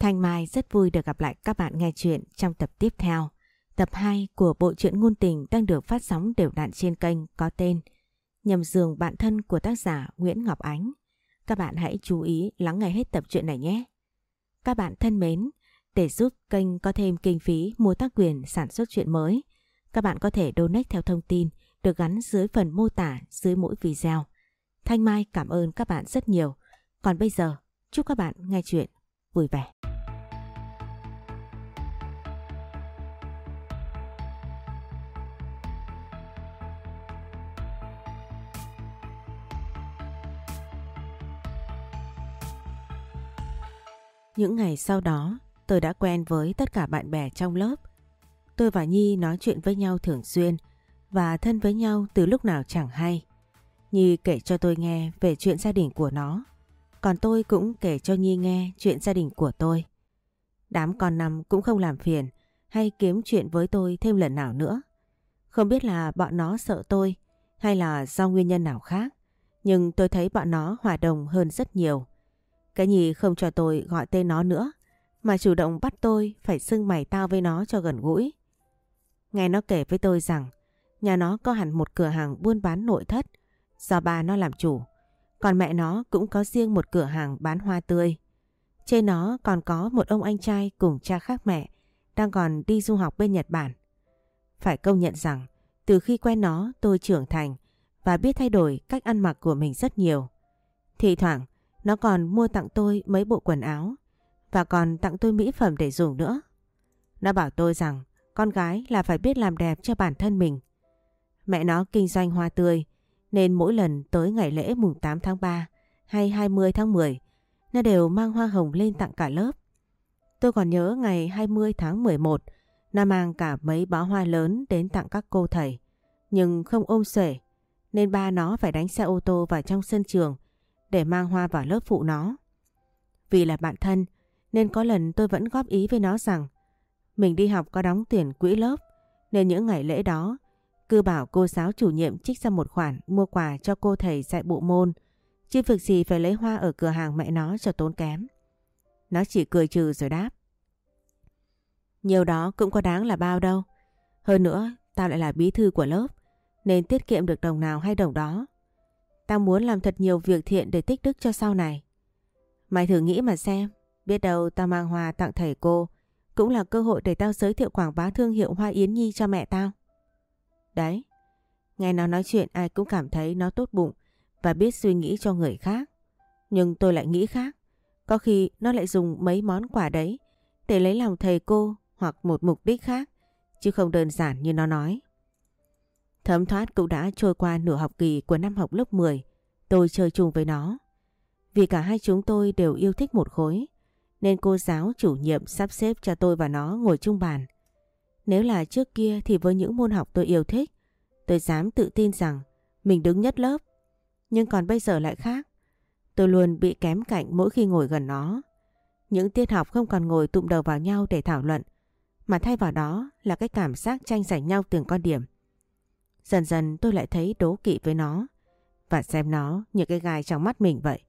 Thanh Mai rất vui được gặp lại các bạn nghe chuyện trong tập tiếp theo. Tập 2 của bộ truyện ngôn tình đang được phát sóng đều đặn trên kênh có tên Nhầm giường bạn thân của tác giả Nguyễn Ngọc Ánh. Các bạn hãy chú ý lắng nghe hết tập truyện này nhé. Các bạn thân mến, để giúp kênh có thêm kinh phí mua tác quyền sản xuất truyện mới, các bạn có thể donate theo thông tin được gắn dưới phần mô tả dưới mỗi video. Thanh Mai cảm ơn các bạn rất nhiều. Còn bây giờ, chúc các bạn nghe chuyện vui vẻ. Những ngày sau đó, tôi đã quen với tất cả bạn bè trong lớp. Tôi và Nhi nói chuyện với nhau thường xuyên và thân với nhau từ lúc nào chẳng hay. Nhi kể cho tôi nghe về chuyện gia đình của nó, còn tôi cũng kể cho Nhi nghe chuyện gia đình của tôi. Đám con năm cũng không làm phiền hay kiếm chuyện với tôi thêm lần nào nữa. Không biết là bọn nó sợ tôi hay là do nguyên nhân nào khác, nhưng tôi thấy bọn nó hòa đồng hơn rất nhiều. Cái nhì không cho tôi gọi tên nó nữa, mà chủ động bắt tôi phải xưng mày tao với nó cho gần gũi. Nghe nó kể với tôi rằng nhà nó có hẳn một cửa hàng buôn bán nội thất do ba nó làm chủ. Còn mẹ nó cũng có riêng một cửa hàng bán hoa tươi. Trên nó còn có một ông anh trai cùng cha khác mẹ đang còn đi du học bên Nhật Bản. Phải công nhận rằng từ khi quen nó tôi trưởng thành và biết thay đổi cách ăn mặc của mình rất nhiều. Thì thoảng nó còn mua tặng tôi mấy bộ quần áo và còn tặng tôi mỹ phẩm để dùng nữa. Nó bảo tôi rằng con gái là phải biết làm đẹp cho bản thân mình. Mẹ nó kinh doanh hoa tươi nên mỗi lần tới ngày lễ mùng 8 tháng 3 hay 20 tháng 10 nó đều mang hoa hồng lên tặng cả lớp. Tôi còn nhớ ngày 20 tháng 11 nó mang cả mấy bó hoa lớn đến tặng các cô thầy nhưng không ôm xuể, nên ba nó phải đánh xe ô tô vào trong sân trường để mang hoa vào lớp phụ nó. Vì là bạn thân nên có lần tôi vẫn góp ý với nó rằng mình đi học có đóng tiền quỹ lớp nên những ngày lễ đó cứ bảo cô giáo chủ nhiệm trích ra một khoản mua quà cho cô thầy dạy bộ môn chứ việc gì phải lấy hoa ở cửa hàng mẹ nó cho tốn kém. Nó chỉ cười trừ rồi đáp. Nhiều đó cũng có đáng là bao đâu. Hơn nữa, tao lại là bí thư của lớp nên tiết kiệm được đồng nào hay đồng đó. Tao muốn làm thật nhiều việc thiện để tích đức cho sau này. Mày thử nghĩ mà xem, biết đâu tao mang hoa tặng thầy cô cũng là cơ hội để tao giới thiệu quảng bá thương hiệu Hoa Yến Nhi cho mẹ tao. Đấy, nghe nó nói chuyện ai cũng cảm thấy nó tốt bụng và biết suy nghĩ cho người khác. Nhưng tôi lại nghĩ khác, có khi nó lại dùng mấy món quà đấy để lấy lòng thầy cô hoặc một mục đích khác, chứ không đơn giản như nó nói. Thấm thoát cũng đã trôi qua nửa học kỳ của năm học lớp 10, tôi chơi chung với nó. Vì cả hai chúng tôi đều yêu thích một khối, nên cô giáo chủ nhiệm sắp xếp cho tôi và nó ngồi chung bàn. Nếu là trước kia thì với những môn học tôi yêu thích, tôi dám tự tin rằng mình đứng nhất lớp. Nhưng còn bây giờ lại khác. Tôi luôn bị kém cạnh mỗi khi ngồi gần nó. Những tiết học không còn ngồi tụm đầu vào nhau để thảo luận, mà thay vào đó là cái cảm giác tranh giành nhau từng con điểm. Dần dần tôi lại thấy đố kỵ với nó và xem nó như cái gai trong mắt mình vậy.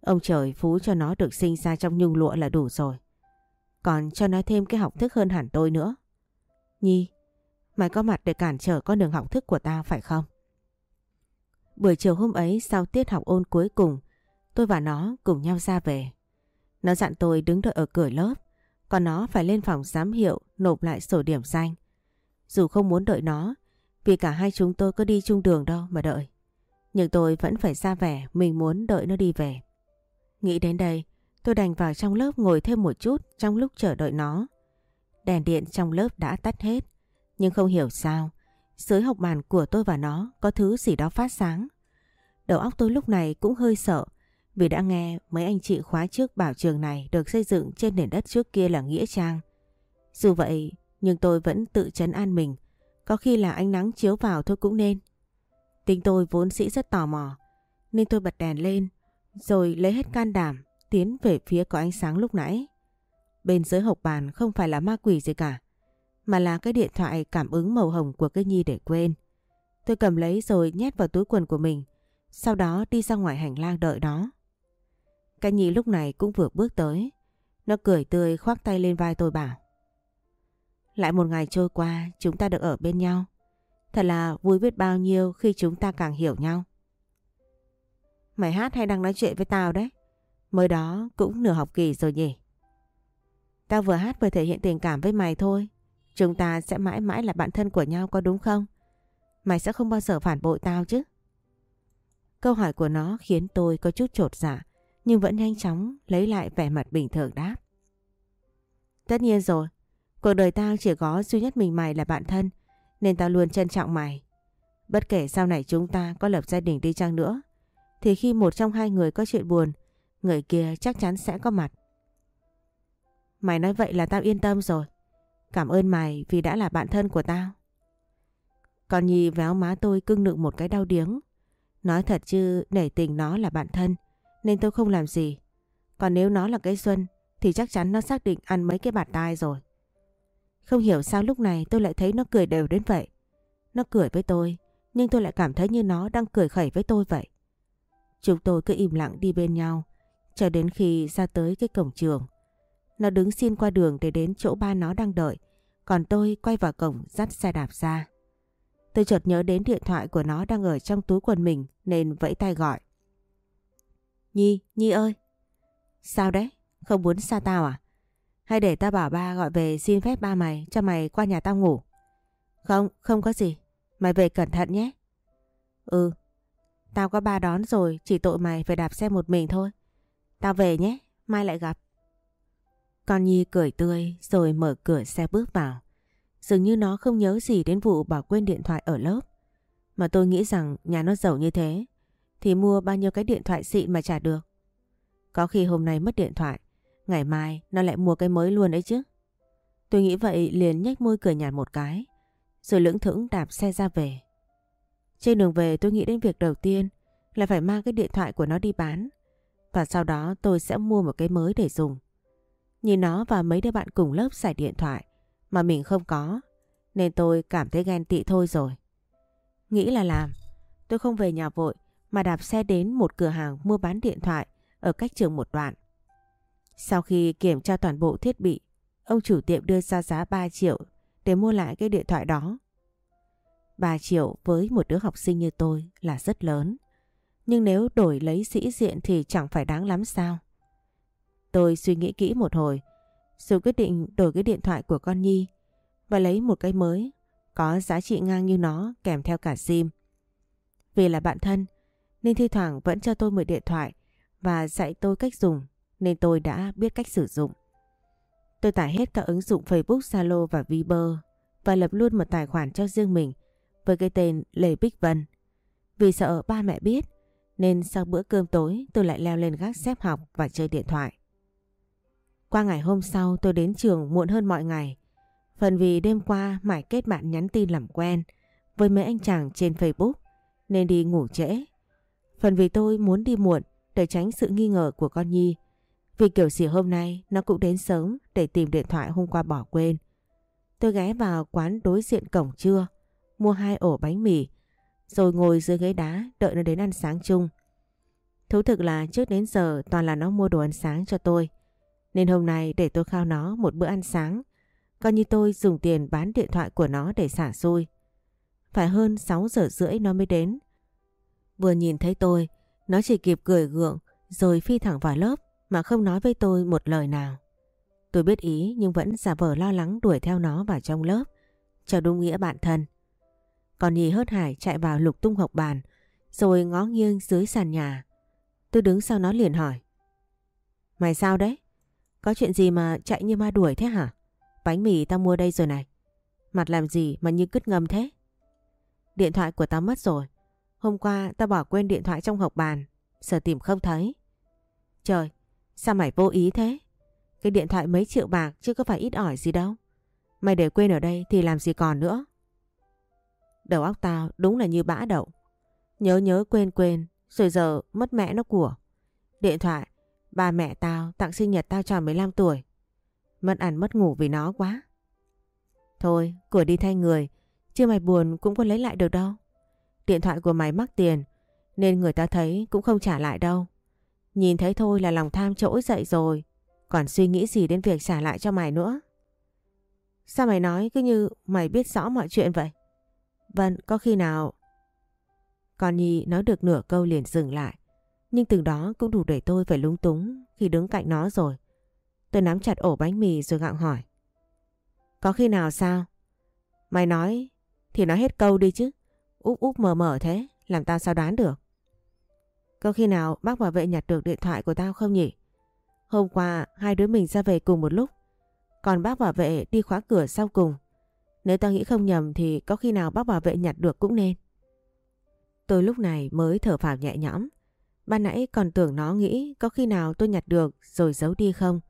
Ông trời phú cho nó được sinh ra trong nhung lụa là đủ rồi. Còn cho nó thêm cái học thức hơn hẳn tôi nữa. Nhi, mày có mặt để cản trở con đường học thức của ta phải không? Buổi chiều hôm ấy sau tiết học ôn cuối cùng, tôi và nó cùng nhau ra về. Nó dặn tôi đứng đợi ở cửa lớp, còn nó phải lên phòng giám hiệu nộp lại sổ điểm danh. Dù không muốn đợi nó, vì cả hai chúng tôi có đi chung đường đâu mà đợi. Nhưng tôi vẫn phải ra vẻ mình muốn đợi nó đi về. Nghĩ đến đây, tôi đành vào trong lớp ngồi thêm một chút trong lúc chờ đợi nó. Đèn điện trong lớp đã tắt hết, nhưng không hiểu sao, dưới học bàn của tôi và nó có thứ gì đó phát sáng. Đầu óc tôi lúc này cũng hơi sợ, vì đã nghe mấy anh chị khóa trước bảo trường này được xây dựng trên nền đất trước kia là Nghĩa Trang. Dù vậy, nhưng tôi vẫn tự chấn an mình, có khi là ánh nắng chiếu vào thôi cũng nên. Tính tôi vốn sĩ rất tò mò, nên tôi bật đèn lên, rồi lấy hết can đảm tiến về phía có ánh sáng lúc nãy. Bên dưới hộp bàn không phải là ma quỷ gì cả, mà là cái điện thoại cảm ứng màu hồng của cái Nhi để quên. Tôi cầm lấy rồi nhét vào túi quần của mình, sau đó đi ra ngoài hành lang đợi đó. Cái Nhi lúc này cũng vừa bước tới. Nó cười tươi khoác tay lên vai tôi bảo. Lại một ngày trôi qua chúng ta được ở bên nhau. Thật là vui biết bao nhiêu khi chúng ta càng hiểu nhau. Mày hát hay đang nói chuyện với tao đấy? Mới đó cũng nửa học kỳ rồi nhỉ? Tao vừa hát vừa thể hiện tình cảm với mày thôi. Chúng ta sẽ mãi mãi là bạn thân của nhau có đúng không? Mày sẽ không bao giờ phản bội tao chứ? Câu hỏi của nó khiến tôi có chút trột dạ nhưng vẫn nhanh chóng lấy lại vẻ mặt bình thường đáp. Tất nhiên rồi, cuộc đời tao chỉ có duy nhất mình mày là bạn thân, nên tao luôn trân trọng mày. Bất kể sau này chúng ta có lập gia đình đi chăng nữa, thì khi một trong hai người có chuyện buồn, người kia chắc chắn sẽ có mặt. Mày nói vậy là tao yên tâm rồi. Cảm ơn mày vì đã là bạn thân của tao. Còn Nhi véo má tôi cưng nựng một cái đau điếng. Nói thật chứ, nể tình nó là bạn thân, nên tôi không làm gì. Còn nếu nó là cái Xuân, thì chắc chắn nó xác định ăn mấy cái bạt tai rồi. Không hiểu sao lúc này tôi lại thấy nó cười đều đến vậy. Nó cười với tôi nhưng tôi lại cảm thấy như nó đang cười khẩy với tôi vậy. Chúng tôi cứ im lặng đi bên nhau cho đến khi ra tới cái cổng trường. Nó đứng xin qua đường để đến chỗ ba nó đang đợi. Còn tôi quay vào cổng dắt xe đạp ra. Tôi chợt nhớ đến điện thoại của nó đang ở trong túi quần mình nên vẫy tay gọi. Nhi, Nhi ơi! Sao đấy? Không muốn xa tao à? Hay để ta bảo ba gọi về xin phép ba mày cho mày qua nhà tao ngủ? Không, không có gì. Mày về cẩn thận nhé. Ừ, tao có ba đón rồi, chỉ tội mày phải đạp xe một mình thôi. Tao về nhé, mai lại gặp. Con Nhi cười tươi rồi mở cửa xe bước vào. Dường như nó không nhớ gì đến vụ bỏ quên điện thoại ở lớp. Mà tôi nghĩ rằng nhà nó giàu như thế thì mua bao nhiêu cái điện thoại xịn mà trả được. Có khi hôm nay mất điện thoại, ngày mai nó lại mua cái mới luôn đấy chứ. Tôi nghĩ vậy liền nhếch môi cười nhạt một cái, rồi lưỡng thững đạp xe ra về. Trên đường về tôi nghĩ đến việc đầu tiên là phải mang cái điện thoại của nó đi bán. Và sau đó tôi sẽ mua một cái mới để dùng. Nhìn nó và mấy đứa bạn cùng lớp xài điện thoại mà mình không có. Nên tôi cảm thấy ghen tị thôi rồi. Nghĩ là làm. Tôi không về nhà vội mà đạp xe đến một cửa hàng mua bán điện thoại ở cách trường một đoạn. Sau khi kiểm tra toàn bộ thiết bị, ông chủ tiệm đưa ra giá 3 triệu để mua lại cái điện thoại đó. 3 triệu với một đứa học sinh như tôi là rất lớn. Nhưng nếu đổi lấy sĩ diện thì chẳng phải đáng lắm sao. Tôi suy nghĩ kỹ một hồi, rồi quyết định đổi cái điện thoại của con Nhi và lấy một cái mới có giá trị ngang như nó kèm theo cả SIM. Vì là bạn thân nên thi thoảng vẫn cho tôi mượn điện thoại và dạy tôi cách dùng nên tôi đã biết cách sử dụng. Tôi tải hết các ứng dụng Facebook, Zalo và Viber và lập luôn một tài khoản cho riêng mình với cái tên Lê Bích Vân. Vì sợ ba mẹ biết nên sau bữa cơm tối tôi lại leo lên gác xếp học và chơi điện thoại. Qua ngày hôm sau tôi đến trường muộn hơn mọi ngày. Phần vì đêm qua mải kết bạn nhắn tin làm quen với mấy anh chàng trên Facebook nên đi ngủ trễ. Phần vì tôi muốn đi muộn để tránh sự nghi ngờ của con Nhi. Vì kiểu gì hôm nay nó cũng đến sớm để tìm điện thoại hôm qua bỏ quên. Tôi ghé vào quán đối diện cổng trưa, mua hai ổ bánh mì, rồi ngồi dưới ghế đá đợi nó đến ăn sáng chung. Thú thực là trước đến giờ toàn là nó mua đồ ăn sáng cho tôi. Nên hôm nay để tôi khao nó một bữa ăn sáng, coi như tôi dùng tiền bán điện thoại của nó để xả xui. Phải hơn 6 giờ rưỡi nó mới đến. Vừa nhìn thấy tôi, nó chỉ kịp cười gượng rồi phi thẳng vào lớp mà không nói với tôi một lời nào. Tôi biết ý nhưng vẫn giả vờ lo lắng đuổi theo nó vào trong lớp, cho đúng nghĩa bạn thân. Còn nhì hớt hải chạy vào lục tung học bàn, rồi ngó nghiêng dưới sàn nhà. Tôi đứng sau nó liền hỏi. Mày sao đấy? Có chuyện gì mà chạy như ma đuổi thế hả? Bánh mì tao mua đây rồi này. Mặt làm gì mà như cứt ngầm thế? Điện thoại của tao mất rồi. Hôm qua tao bỏ quên điện thoại trong hộp bàn. Giờ tìm không thấy. Trời, sao mày vô ý thế? Cái điện thoại mấy triệu bạc chứ có phải ít ỏi gì đâu. Mày để quên ở đây thì làm gì còn nữa. Đầu óc tao đúng là như bã đậu. Nhớ nhớ quên quên, rồi giờ mất mẹ nó của. Điện thoại, ba mẹ tao tặng sinh nhật tao tròn 15 tuổi. Mất ăn mất ngủ vì nó quá. Thôi, của đi thay người, chứ mày buồn cũng có lấy lại được đâu. Điện thoại của mày mắc tiền, nên người ta thấy cũng không trả lại đâu. Nhìn thấy thôi là lòng tham trỗi dậy rồi. Còn suy nghĩ gì đến việc trả lại cho mày nữa? Sao mày nói cứ như mày biết rõ mọi chuyện vậy? Vâng, có khi nào... Con Nhi nói được nửa câu liền dừng lại. Nhưng từ đó cũng đủ để tôi phải lúng túng khi đứng cạnh nó rồi. Tôi nắm chặt ổ bánh mì rồi gặng hỏi. Có khi nào sao? Mày nói thì nói hết câu đi chứ. Úp úp mờ mờ thế, làm tao sao đoán được. Có khi nào bác bảo vệ nhặt được điện thoại của tao không nhỉ? Hôm qua, hai đứa mình ra về cùng một lúc. Còn bác bảo vệ đi khóa cửa sau cùng. Nếu tao nghĩ không nhầm thì có khi nào bác bảo vệ nhặt được cũng nên. Tôi lúc này mới thở phào nhẹ nhõm. Ban nãy còn tưởng nó nghĩ có khi nào tôi nhặt được rồi giấu đi không.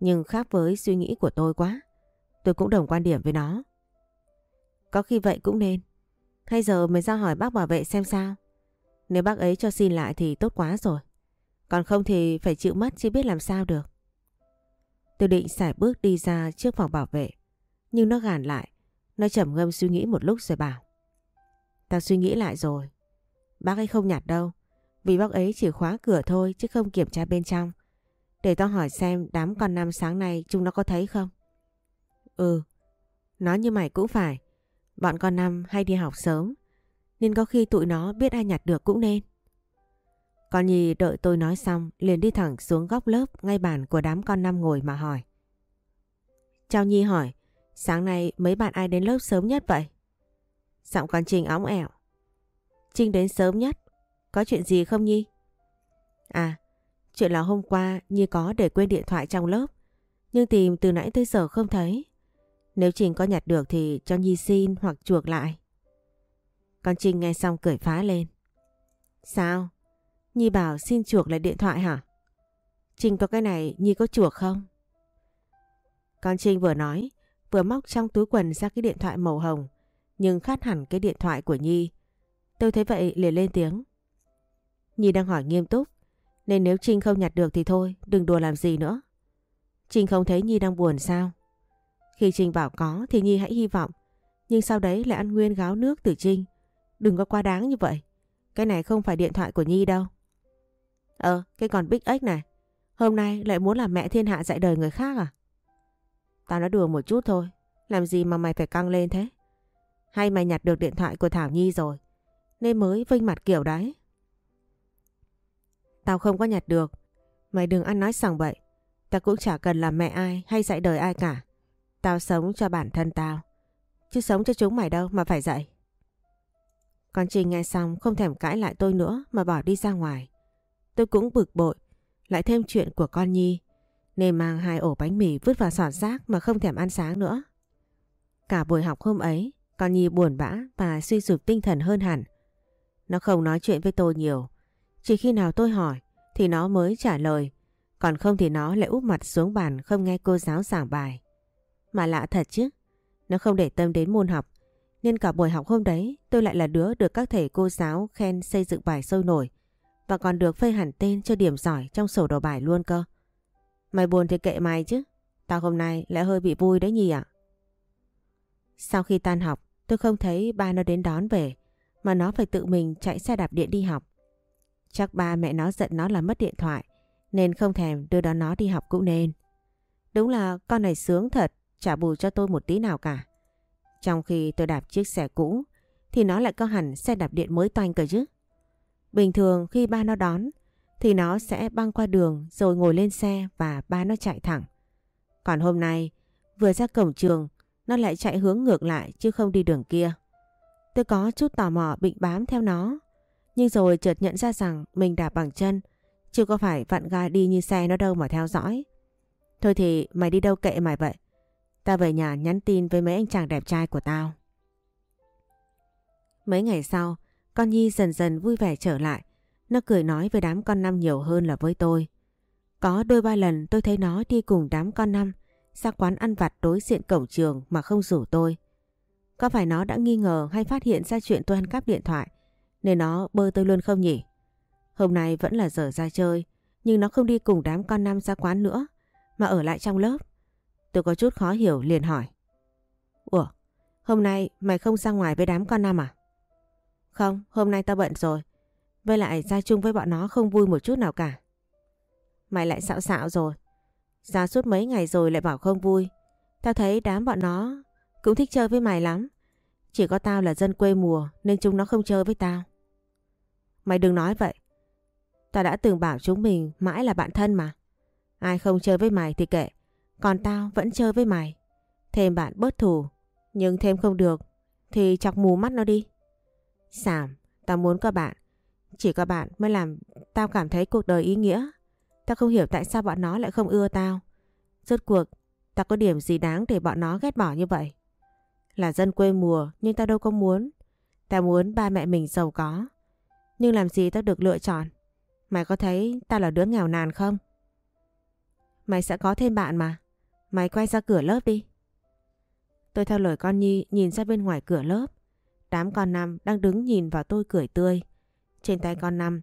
Nhưng khác với suy nghĩ của tôi quá. Tôi cũng đồng quan điểm với nó. Có khi vậy cũng nên. Hay giờ mới ra hỏi bác bảo vệ xem sao. Nếu bác ấy cho xin lại thì tốt quá rồi. Còn không thì phải chịu mất chứ biết làm sao được. Tôi định xài bước đi ra trước phòng bảo vệ. Nhưng nó gàn lại. Nó trầm ngâm suy nghĩ một lúc rồi bảo. Tao suy nghĩ lại rồi. Bác ấy không nhặt đâu. Vì bác ấy chỉ khóa cửa thôi chứ không kiểm tra bên trong. Để tao hỏi xem đám con năm sáng nay chúng nó có thấy không? Ừ. Nói như mày cũng phải. Bọn con năm hay đi học sớm. Nên có khi tụi nó biết ai nhặt được cũng nên. Con Nhi đợi tôi nói xong liền đi thẳng xuống góc lớp ngay bàn của đám con năm ngồi mà hỏi. Chào Nhi hỏi, sáng nay mấy bạn ai đến lớp sớm nhất vậy? Giọng con Trinh óng ẻo. Trinh đến sớm nhất, có chuyện gì không Nhi? À, chuyện là hôm qua Nhi có để quên điện thoại trong lớp, nhưng tìm từ nãy tới giờ không thấy. Nếu Trinh có nhặt được thì cho Nhi xin hoặc chuộc lại. Con Trinh nghe xong cười phá lên. Sao? Nhi bảo xin chuộc lại điện thoại hả? Trinh có cái này Nhi có chuộc không? Con Trinh vừa nói, vừa móc trong túi quần ra cái điện thoại màu hồng, nhưng khát hẳn cái điện thoại của Nhi. Tôi thấy vậy liền lên tiếng. Nhi đang hỏi nghiêm túc, nên nếu Trinh không nhặt được thì thôi, đừng đùa làm gì nữa. Trinh không thấy Nhi đang buồn sao? Khi Trinh bảo có thì Nhi hãy hy vọng, nhưng sau đấy lại ăn nguyên gáo nước từ Trinh. Đừng có quá đáng như vậy. Cái này không phải điện thoại của Nhi đâu. Ờ, cái con Big X này. Hôm nay lại muốn làm mẹ thiên hạ dạy đời người khác à? Tao nói đùa một chút thôi. Làm gì mà mày phải căng lên thế? Hay mày nhặt được điện thoại của Thảo Nhi rồi? Nên mới vinh mặt kiểu đấy. Tao không có nhặt được. Mày đừng ăn nói sằng bậy. Tao cũng chả cần làm mẹ ai hay dạy đời ai cả. Tao sống cho bản thân tao. Chứ sống cho chúng mày đâu mà phải dạy. Con Trinh nghe xong không thèm cãi lại tôi nữa mà bỏ đi ra ngoài. Tôi cũng bực bội, lại thêm chuyện của con Nhi, nên mang hai ổ bánh mì vứt vào sọt rác mà không thèm ăn sáng nữa. Cả buổi học hôm ấy, con Nhi buồn bã và suy sụp tinh thần hơn hẳn. Nó không nói chuyện với tôi nhiều, chỉ khi nào tôi hỏi thì nó mới trả lời, còn không thì nó lại úp mặt xuống bàn không nghe cô giáo giảng bài. Mà lạ thật chứ, nó không để tâm đến môn học, nên cả buổi học hôm đấy tôi lại là đứa được các thầy cô giáo khen xây dựng bài sôi nổi và còn được phê hẳn tên cho điểm giỏi trong sổ đầu bài luôn cơ. Mày buồn thì kệ mày chứ. Tao hôm nay lại hơi bị vui đấy nhỉ ạ. Sau khi tan học, tôi không thấy ba nó đến đón về, mà nó phải tự mình chạy xe đạp điện đi học. Chắc ba mẹ nó giận nó là mất điện thoại, nên không thèm đưa đón nó đi học cũng nên. Đúng là con này sướng thật, trả bù cho tôi một tí nào cả. Trong khi tôi đạp chiếc xe cũ, thì nó lại có hẳn xe đạp điện mới toanh cơ chứ. Bình thường khi ba nó đón thì nó sẽ băng qua đường rồi ngồi lên xe và ba nó chạy thẳng. Còn hôm nay vừa ra cổng trường nó lại chạy hướng ngược lại chứ không đi đường kia. Tôi có chút tò mò bịnh bám theo nó nhưng rồi chợt nhận ra rằng mình đạp bằng chân chứ có phải vặn ga đi như xe nó đâu mà theo dõi. Thôi thì mày đi đâu kệ mày vậy ta về nhà nhắn tin với mấy anh chàng đẹp trai của tao. Mấy ngày sau, con Nhi dần dần vui vẻ trở lại. Nó cười nói với đám con năm nhiều hơn là với tôi. Có đôi ba lần tôi thấy nó đi cùng đám con năm ra quán ăn vặt đối diện cổng trường mà không rủ tôi. Có phải nó đã nghi ngờ hay phát hiện ra chuyện tôi ăn cắp điện thoại, nên nó bơ tôi luôn không nhỉ? Hôm nay vẫn là giờ ra chơi, nhưng nó không đi cùng đám con năm ra quán nữa, mà ở lại trong lớp. Tôi có chút khó hiểu liền hỏi. Ủa, hôm nay mày không ra ngoài với đám con năm à? Không, hôm nay tao bận rồi. Với lại ra chung với bọn nó không vui một chút nào cả. Mày lại xạo xạo rồi. Ra suốt mấy ngày rồi lại bảo không vui. Tao thấy đám bọn nó cũng thích chơi với mày lắm. Chỉ có tao là dân quê mùa nên chúng nó không chơi với tao. Mày đừng nói vậy. Tao đã từng bảo chúng mình mãi là bạn thân mà. Ai không chơi với mày thì kệ. Còn tao vẫn chơi với mày. Thêm bạn bớt thù. Nhưng thêm không được thì chọc mù mắt nó đi. Sảm, tao muốn có bạn. Chỉ có bạn mới làm tao cảm thấy cuộc đời ý nghĩa. Tao không hiểu tại sao bọn nó lại không ưa tao. Rốt cuộc, tao có điểm gì đáng để bọn nó ghét bỏ như vậy? Là dân quê mùa nhưng tao đâu có muốn. Tao muốn ba mẹ mình giàu có. Nhưng làm gì tao được lựa chọn? Mày có thấy tao là đứa nghèo nàn không? Mày sẽ có thêm bạn mà. Mày quay ra cửa lớp đi. Tôi theo lời con Nhi nhìn ra bên ngoài cửa lớp. Đám con năm đang đứng nhìn vào tôi cười tươi. Trên tay con năm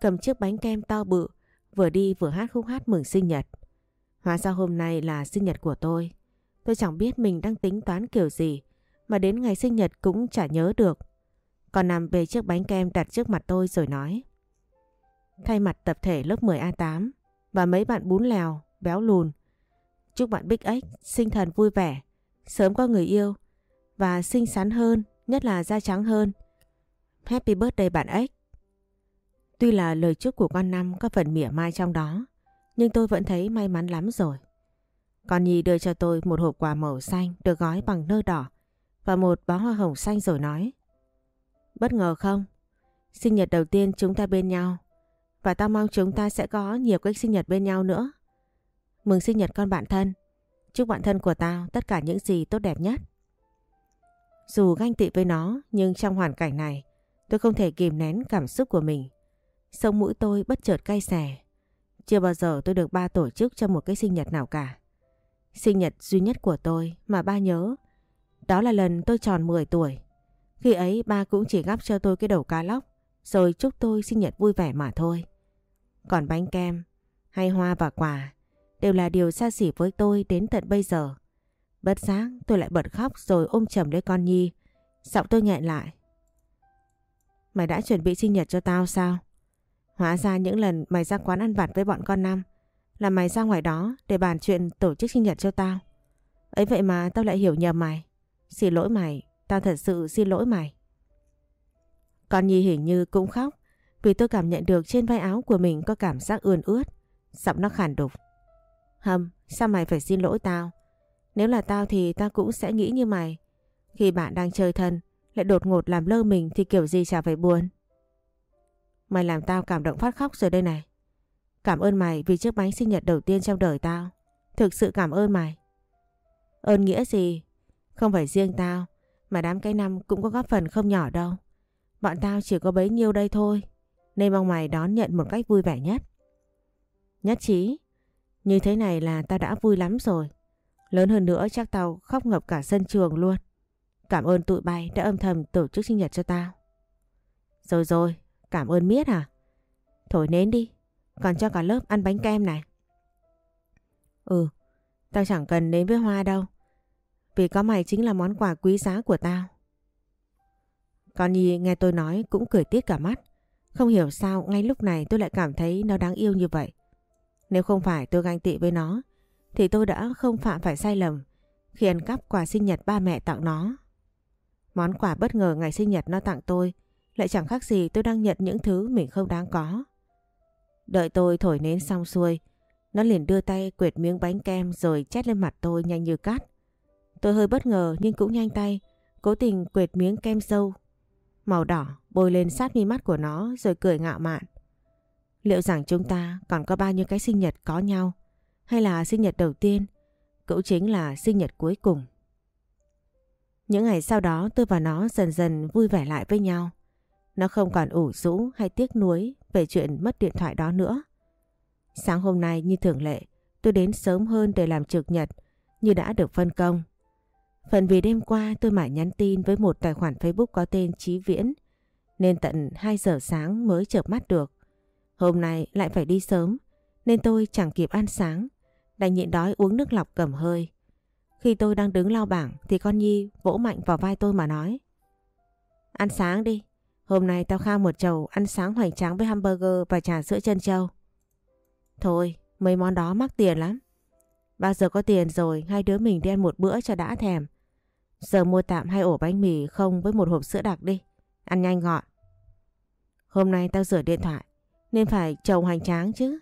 cầm chiếc bánh kem to bự vừa đi vừa hát khúc hát mừng sinh nhật. Hóa ra hôm nay là sinh nhật của tôi. Tôi chẳng biết mình đang tính toán kiểu gì mà đến ngày sinh nhật cũng chả nhớ được. Còn nằm về chiếc bánh kem đặt trước mặt tôi rồi nói. Thay mặt tập thể lớp 10A8 và mấy bạn bún lèo, béo lùn. Chúc bạn Big X sinh thần vui vẻ, sớm có người yêu và xinh xắn hơn, nhất là da trắng hơn. Happy birthday bạn X. Tuy là lời chúc của con năm có phần mỉa mai trong đó, nhưng tôi vẫn thấy may mắn lắm rồi. Con Nhi đưa cho tôi một hộp quà màu xanh được gói bằng nơ đỏ và một bó hoa hồng xanh rồi nói. Bất ngờ không? Sinh nhật đầu tiên chúng ta bên nhau và tao mong chúng ta sẽ có nhiều cách sinh nhật bên nhau nữa. Mừng sinh nhật con bạn thân. Chúc bạn thân của tao tất cả những gì tốt đẹp nhất. Dù ganh tị với nó, nhưng trong hoàn cảnh này, tôi không thể kìm nén cảm xúc của mình. Sông mũi tôi bất chợt cay xè. Chưa bao giờ tôi được ba tổ chức cho một cái sinh nhật nào cả. Sinh nhật duy nhất của tôi mà ba nhớ, đó là lần tôi tròn 10 tuổi. Khi ấy ba cũng chỉ gắp cho tôi cái đầu cá lóc, rồi chúc tôi sinh nhật vui vẻ mà thôi. Còn bánh kem, hay hoa và quà đều là điều xa xỉ với tôi đến tận bây giờ. Bất giác tôi lại bật khóc rồi ôm chầm lấy con Nhi. Giọng tôi nghẹn lại. Mày đã chuẩn bị sinh nhật cho tao sao? Hóa ra những lần mày ra quán ăn vặt với bọn con năm là mày ra ngoài đó để bàn chuyện tổ chức sinh nhật cho tao. Ấy vậy mà tao lại hiểu nhầm mày. Xin lỗi mày, tao thật sự xin lỗi mày. Con Nhi hình như cũng khóc vì tôi cảm nhận được trên vai áo của mình có cảm giác ươn ướt. Giọng nó khàn đục. Hâm, sao mày phải xin lỗi tao? Nếu là tao thì tao cũng sẽ nghĩ như mày. Khi bạn đang chơi thân, lại đột ngột làm lơ mình thì kiểu gì chả phải buồn. Mày làm tao cảm động phát khóc rồi đây này. Cảm ơn mày vì chiếc bánh sinh nhật đầu tiên trong đời tao. Thực sự cảm ơn mày. Ơn nghĩa gì? Không phải riêng tao, mà đám cái năm cũng có góp phần không nhỏ đâu. Bọn tao chỉ có bấy nhiêu đây thôi, nên mong mày đón nhận một cách vui vẻ nhất. Nhất trí, như thế này là tao đã vui lắm rồi. Lớn hơn nữa chắc tao khóc ngập cả sân trường luôn. Cảm ơn tụi bay đã âm thầm tổ chức sinh nhật cho tao. Rồi rồi, cảm ơn miết à? Thổi nến đi, còn cho cả lớp ăn bánh kem này. Ừ, tao chẳng cần nến với hoa đâu. Vì có mày chính là món quà quý giá của tao. Con Nhi nghe tôi nói cũng cười tiết cả mắt. Không hiểu sao ngay lúc này tôi lại cảm thấy nó đáng yêu như vậy. Nếu không phải tôi ganh tị với nó, thì tôi đã không phạm phải sai lầm khi ăn cắp quà sinh nhật ba mẹ tặng nó. Món quà bất ngờ ngày sinh nhật nó tặng tôi lại chẳng khác gì tôi đang nhận những thứ mình không đáng có. Đợi tôi thổi nến xong xuôi, nó liền đưa tay quệt miếng bánh kem rồi chét lên mặt tôi nhanh như cát. Tôi hơi bất ngờ nhưng cũng nhanh tay, cố tình quệt miếng kem sâu. Màu đỏ bôi lên sát mi mắt của nó rồi cười ngạo mạn. Liệu rằng chúng ta còn có bao nhiêu cái sinh nhật có nhau hay là sinh nhật đầu tiên cũng chính là sinh nhật cuối cùng. Những ngày sau đó tôi và nó dần dần vui vẻ lại với nhau. Nó không còn ủ rũ hay tiếc nuối về chuyện mất điện thoại đó nữa. Sáng hôm nay như thường lệ, tôi đến sớm hơn để làm trực nhật như đã được phân công. Phần vì đêm qua tôi mãi nhắn tin với một tài khoản Facebook có tên Chí Viễn nên tận 2 giờ sáng mới chợp mắt được. Hôm nay lại phải đi sớm nên tôi chẳng kịp ăn sáng, đành nhịn đói uống nước lọc cầm hơi. Khi tôi đang đứng lau bảng thì con Nhi vỗ mạnh vào vai tôi mà nói Ăn sáng đi, hôm nay tao khao một chầu ăn sáng hoành tráng với hamburger và trà sữa chân trâu. Thôi, mấy món đó mắc tiền lắm. Bao giờ có tiền rồi hai đứa mình đi ăn một bữa cho đã thèm. Giờ mua tạm hai ổ bánh mì không với một hộp sữa đặc đi. Ăn nhanh gọn. Hôm nay tao rửa điện thoại nên phải trầu hoành tráng chứ.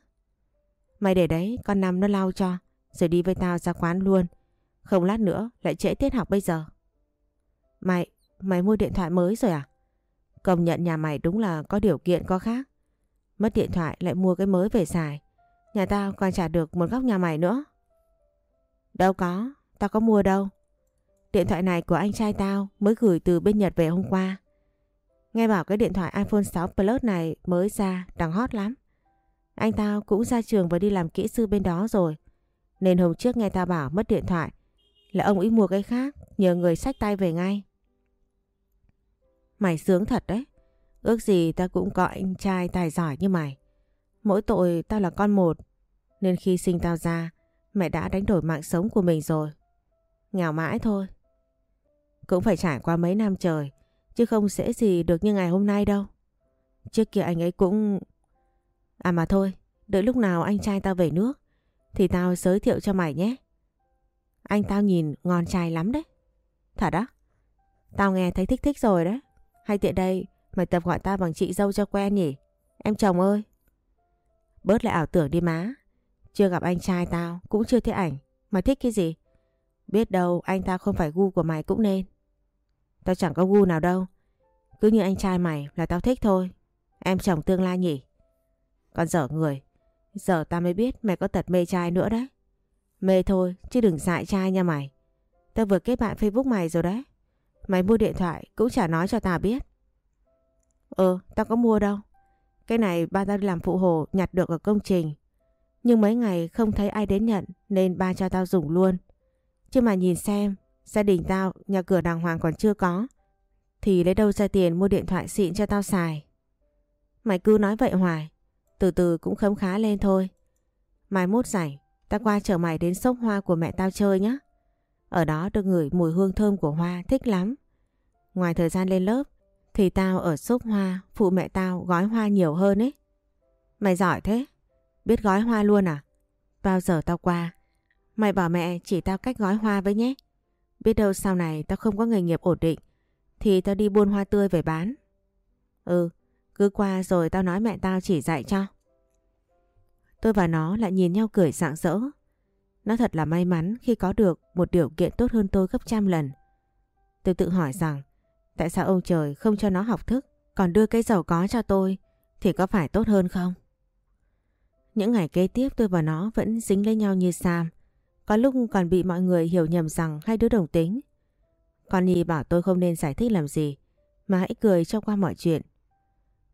Mày để đấy con Năm nó lau cho rồi đi với tao ra quán luôn. Không lát nữa lại trễ tiết học bây giờ. Mày, mày mua điện thoại mới rồi à? Công nhận nhà mày đúng là có điều kiện có khác. Mất điện thoại lại mua cái mới về xài. Nhà tao còn trả được một góc nhà mày nữa. Đâu có, tao có mua đâu. Điện thoại này của anh trai tao mới gửi từ bên Nhật về hôm qua. Nghe bảo cái điện thoại iPhone 6 Plus này mới ra đang hot lắm. Anh tao cũng ra trường và đi làm kỹ sư bên đó rồi. Nên hôm trước nghe tao bảo mất điện thoại là ông ấy mua cái khác nhờ người sách tay về ngay. Mày sướng thật đấy. Ước gì tao cũng có anh trai tài giỏi như mày. Mỗi tội tao là con một. Nên khi sinh tao ra, mẹ đã đánh đổi mạng sống của mình rồi. Nghèo mãi thôi. Cũng phải trải qua mấy năm trời, chứ không sẽ gì được như ngày hôm nay đâu. Trước kia anh ấy cũng... À mà thôi, đợi lúc nào anh trai tao về nước, thì tao giới thiệu cho mày nhé. Anh tao nhìn ngon trai lắm đấy. Thật á? Tao nghe thấy thích thích rồi đấy. Hay tiện đây mày tập gọi tao bằng chị dâu cho quen nhỉ? Em chồng ơi. Bớt lại ảo tưởng đi má. Chưa gặp anh trai tao, cũng chưa thấy ảnh. Mày thích cái gì? Biết đâu anh ta không phải gu của mày cũng nên. Tao chẳng có gu nào đâu. Cứ như anh trai mày là tao thích thôi. Em chồng tương lai nhỉ? Còn dở người. Giờ tao mới biết mày có tật mê trai nữa đấy. Mê thôi chứ đừng dại trai nha mày. Tao vừa kết bạn Facebook mày rồi đấy. Mày mua điện thoại cũng chả nói cho tao biết. Ờ, tao có mua đâu. Cái này ba tao đi làm phụ hồ nhặt được ở công trình. Nhưng mấy ngày không thấy ai đến nhận nên ba cho tao dùng luôn. Chứ mà nhìn xem, gia đình tao nhà cửa đàng hoàng còn chưa có. Thì lấy đâu ra tiền mua điện thoại xịn cho tao xài. Mày cứ nói vậy hoài. Từ từ cũng khấm khá lên thôi. Mai mốt rảnh, tao qua chở mày đến sốc hoa của mẹ tao chơi nhé. Ở đó được ngửi mùi hương thơm của hoa thích lắm. Ngoài thời gian lên lớp thì tao ở sốc hoa phụ mẹ tao gói hoa nhiều hơn ấy. Mày giỏi thế? Biết gói hoa luôn à? Bao giờ tao qua? Mày bảo mẹ chỉ tao cách gói hoa với nhé. Biết đâu sau này tao không có nghề nghiệp ổn định thì tao đi buôn hoa tươi về bán. Ừ, cứ qua rồi tao nói mẹ tao chỉ dạy cho. Tôi và nó lại nhìn nhau cười rạng rỡ. Nó thật là may mắn khi có được một điều kiện tốt hơn tôi gấp trăm lần. Tôi tự hỏi rằng tại sao ông trời không cho nó học thức còn đưa cái giàu có cho tôi thì có phải tốt hơn không? Những ngày kế tiếp tôi và nó vẫn dính lấy nhau như Sam. Có lúc còn bị mọi người hiểu nhầm rằng hai đứa đồng tính. Con Nhi bảo tôi không nên giải thích làm gì, mà hãy cười cho qua mọi chuyện.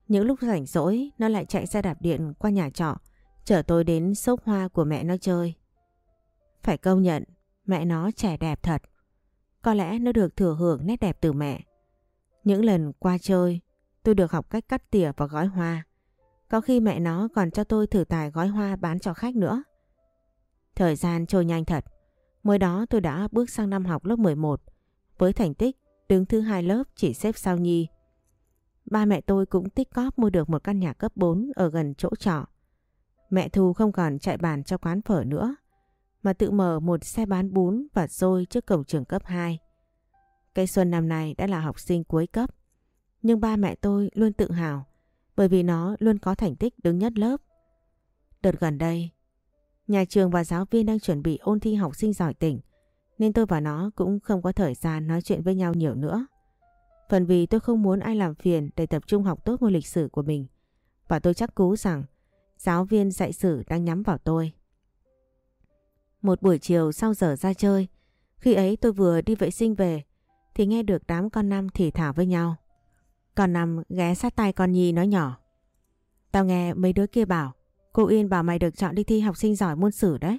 Những lúc rảnh rỗi, nó lại chạy xe đạp điện qua nhà trọ, chở tôi đến xốp hoa của mẹ nó chơi. Phải công nhận, mẹ nó trẻ đẹp thật. Có lẽ nó được thừa hưởng nét đẹp từ mẹ. Những lần qua chơi, tôi được học cách cắt tỉa và gói hoa. Có khi mẹ nó còn cho tôi thử tài gói hoa bán cho khách nữa. Thời gian trôi nhanh thật. Mới đó tôi đã bước sang năm học lớp 11 với thành tích đứng thứ hai lớp chỉ xếp sau Nhi. Ba mẹ tôi cũng tích cóp mua được một căn nhà cấp 4 ở gần chỗ trọ. Mẹ Thu không còn chạy bàn cho quán phở nữa mà tự mở một xe bán bún và xôi trước cổng trường cấp 2. Cây Xuân năm nay đã là học sinh cuối cấp nhưng ba mẹ tôi luôn tự hào bởi vì nó luôn có thành tích đứng nhất lớp. Đợt gần đây, nhà trường và giáo viên đang chuẩn bị ôn thi học sinh giỏi tỉnh nên tôi và nó cũng không có thời gian nói chuyện với nhau nhiều nữa. Phần vì tôi không muốn ai làm phiền để tập trung học tốt môn lịch sử của mình và tôi chắc cú rằng giáo viên dạy sử đang nhắm vào tôi. Một buổi chiều sau giờ ra chơi, khi ấy tôi vừa đi vệ sinh về thì nghe được đám con năm thì thảo với nhau. Con Năm ghé sát tay con Nhi nói nhỏ. Tao nghe mấy đứa kia bảo cô Yên bảo mày được chọn đi thi học sinh giỏi môn sử đấy.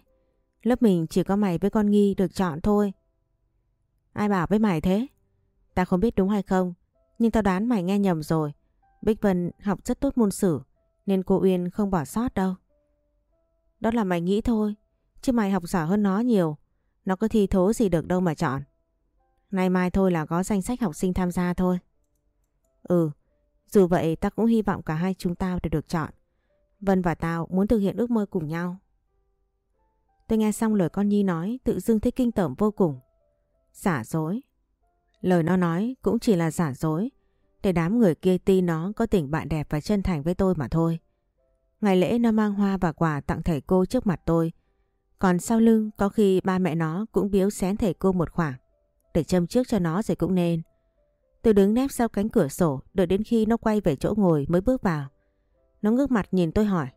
Lớp mình chỉ có mày với con Nghi được chọn thôi. Ai bảo với mày thế? Ta không biết đúng hay không, nhưng tao đoán mày nghe nhầm rồi. Bích Vân học rất tốt môn sử, nên cô Uyên không bỏ sót đâu. Đó là mày nghĩ thôi, chứ mày học giỏi hơn nó nhiều. Nó có thi thố gì được đâu mà chọn. Nay mai thôi là có danh sách học sinh tham gia thôi. Ừ, dù vậy ta cũng hy vọng cả hai chúng ta đều được chọn. Vân và tao muốn thực hiện ước mơ cùng nhau. Tôi nghe xong lời con Nhi nói, tự dưng thấy kinh tởm vô cùng. Giả dối. Lời nó nói cũng chỉ là giả dối để đám người kia tin nó có tình bạn đẹp và chân thành với tôi mà thôi. Ngày lễ nó mang hoa và quà tặng thầy cô trước mặt tôi. Còn sau lưng có khi ba mẹ nó cũng biếu xén thầy cô một khoảng. Để châm trước cho nó rồi cũng nên. Tôi đứng nép sau cánh cửa sổ, đợi đến khi nó quay về chỗ ngồi mới bước vào. Nó ngước mặt nhìn tôi hỏi.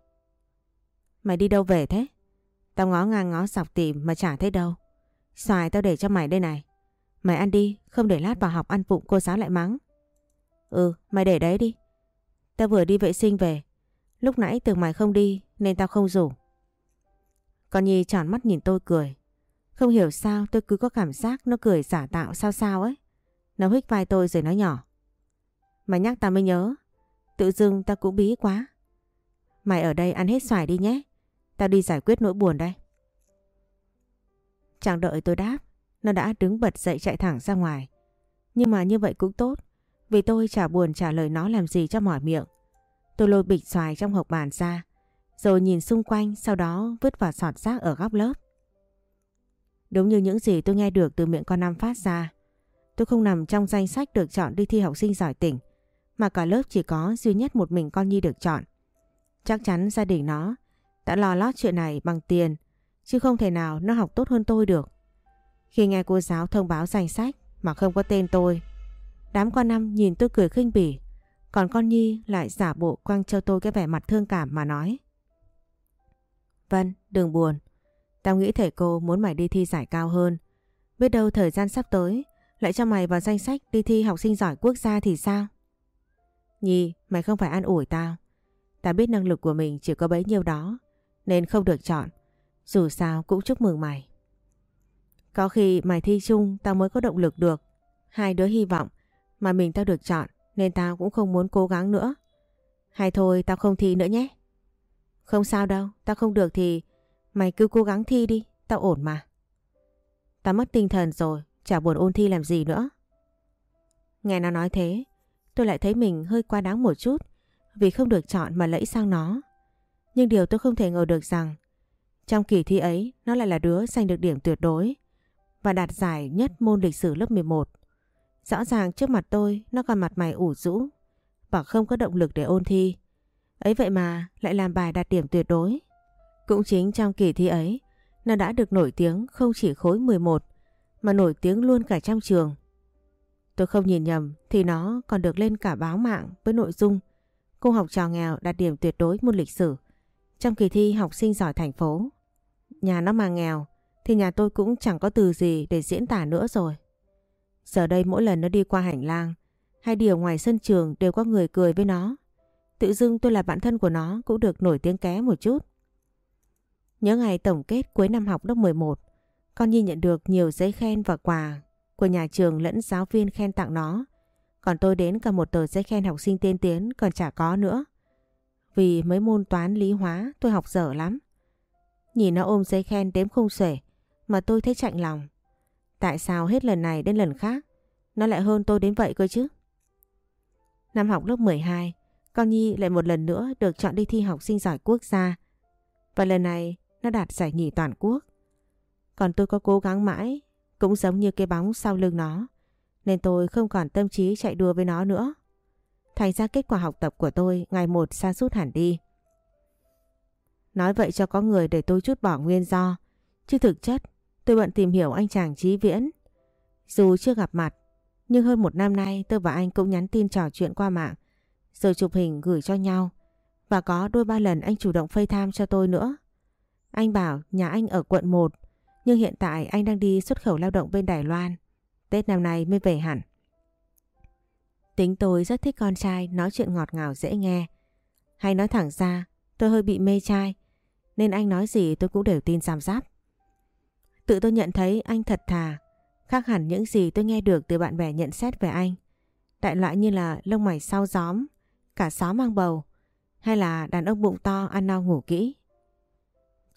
Mày đi đâu về thế? Tao ngó ngang ngó dọc tìm mà chả thấy đâu. Xoài tao để cho mày đây này. Mày ăn đi, không để lát vào học ăn vụng cô giáo lại mắng. Ừ, mày để đấy đi. Tao vừa đi vệ sinh về. Lúc nãy tưởng mày không đi nên tao không rủ. Con Nhi tròn mắt nhìn tôi cười. Không hiểu sao tôi cứ có cảm giác nó cười giả tạo sao sao ấy. Nó hít vai tôi rồi nói nhỏ. Mày nhắc tao mới nhớ. Tự dưng tao cũng bí quá. Mày ở đây ăn hết xoài đi nhé. Tao đi giải quyết nỗi buồn đây. Chẳng đợi tôi đáp. Nó đã đứng bật dậy chạy thẳng ra ngoài. Nhưng mà như vậy cũng tốt. Vì tôi chả buồn trả lời nó làm gì cho mỏi miệng. Tôi lôi bịch xoài trong hộp bàn ra. Rồi nhìn xung quanh, sau đó vứt vào sọt rác ở góc lớp. Đúng như những gì tôi nghe được từ miệng con Năm phát ra. Tôi không nằm trong danh sách được chọn đi thi học sinh giỏi tỉnh. Mà cả lớp chỉ có duy nhất một mình con Nhi được chọn. Chắc chắn gia đình nó đã lo lót chuyện này bằng tiền. Chứ không thể nào nó học tốt hơn tôi được. Khi nghe cô giáo thông báo danh sách mà không có tên tôi. Đám con năm nhìn tôi cười khinh bỉ. Còn con Nhi lại giả bộ quăng cho tôi cái vẻ mặt thương cảm mà nói. Vân, đừng buồn. Tao nghĩ thầy cô muốn mày đi thi giải cao hơn. Biết đâu thời gian sắp tới lại cho mày vào danh sách đi thi học sinh giỏi quốc gia thì sao? Nhi, mày không phải an ủi tao. Tao biết năng lực của mình chỉ có bấy nhiêu đó nên không được chọn. Dù sao cũng chúc mừng mày. Có khi mày thi chung tao mới có động lực được. Hai đứa hy vọng mà mình tao được chọn nên tao cũng không muốn cố gắng nữa. Hay thôi tao không thi nữa nhé. Không sao đâu, tao không được thì mày cứ cố gắng thi đi, tao ổn mà. Tao mất tinh thần rồi, chả buồn ôn thi làm gì nữa. Nghe nó nói thế, tôi lại thấy mình hơi quá đáng một chút vì không được chọn mà lẫy sang nó. Nhưng điều tôi không thể ngờ được rằng trong kỳ thi ấy nó lại là đứa giành được điểm tuyệt đối và đạt giải nhất môn lịch sử lớp 11. Rõ ràng trước mặt tôi nó còn mặt mày ủ rũ và không có động lực để ôn thi. Ấy vậy mà lại làm bài đạt điểm tuyệt đối. Cũng chính trong kỳ thi ấy, nó đã được nổi tiếng không chỉ khối 11 mà nổi tiếng luôn cả trong trường. Tôi không nhìn nhầm thì nó còn được lên cả báo mạng với nội dung cô học trò nghèo đạt điểm tuyệt đối môn lịch sử trong kỳ thi học sinh giỏi thành phố. Nhà nó mà nghèo thì nhà tôi cũng chẳng có từ gì để diễn tả nữa rồi. Giờ đây mỗi lần nó đi qua hành lang hay điều ngoài sân trường đều có người cười với nó. Tự dưng tôi là bạn thân của nó cũng được nổi tiếng ké một chút. Nhớ ngày tổng kết cuối năm học lớp 11, con Nhi nhận được nhiều giấy khen và quà của nhà trường lẫn giáo viên khen tặng nó. Còn tôi đến cả một tờ giấy khen học sinh tiên tiến còn chả có nữa. Vì mấy môn toán lý hóa tôi học dở lắm. Nhìn nó ôm giấy khen đếm không xuể mà tôi thấy chạnh lòng. Tại sao hết lần này đến lần khác nó lại hơn tôi đến vậy cơ chứ? Năm học lớp 12, con Nhi lại một lần nữa được chọn đi thi học sinh giỏi quốc gia. Và lần này nó đạt giải nhì toàn quốc. Còn tôi có cố gắng mãi, cũng giống như cái bóng sau lưng nó. Nên tôi không còn tâm trí chạy đua với nó nữa. Thành ra kết quả học tập của tôi ngày một sa sút hẳn đi. Nói vậy cho có người để tôi chút bỏ nguyên do. Chứ thực chất tôi bận tìm hiểu anh chàng Chí Viễn. Dù chưa gặp mặt, nhưng hơn một năm nay tôi và anh cũng nhắn tin trò chuyện qua mạng. Rồi chụp hình gửi cho nhau. Và có đôi ba lần anh chủ động phây tham cho tôi nữa. Anh bảo nhà anh ở quận 1, nhưng hiện tại anh đang đi xuất khẩu lao động bên Đài Loan. Tết năm nay mới về hẳn. Tính tôi rất thích con trai nói chuyện ngọt ngào dễ nghe. Hay nói thẳng ra, tôi hơi bị mê trai, nên anh nói gì tôi cũng đều tin giam giáp. Tự tôi nhận thấy anh thật thà, khác hẳn những gì tôi nghe được từ bạn bè nhận xét về anh. Đại loại như là lông mày sau gióm, cả xó mang bầu, hay là đàn ông bụng to ăn no ngủ kỹ.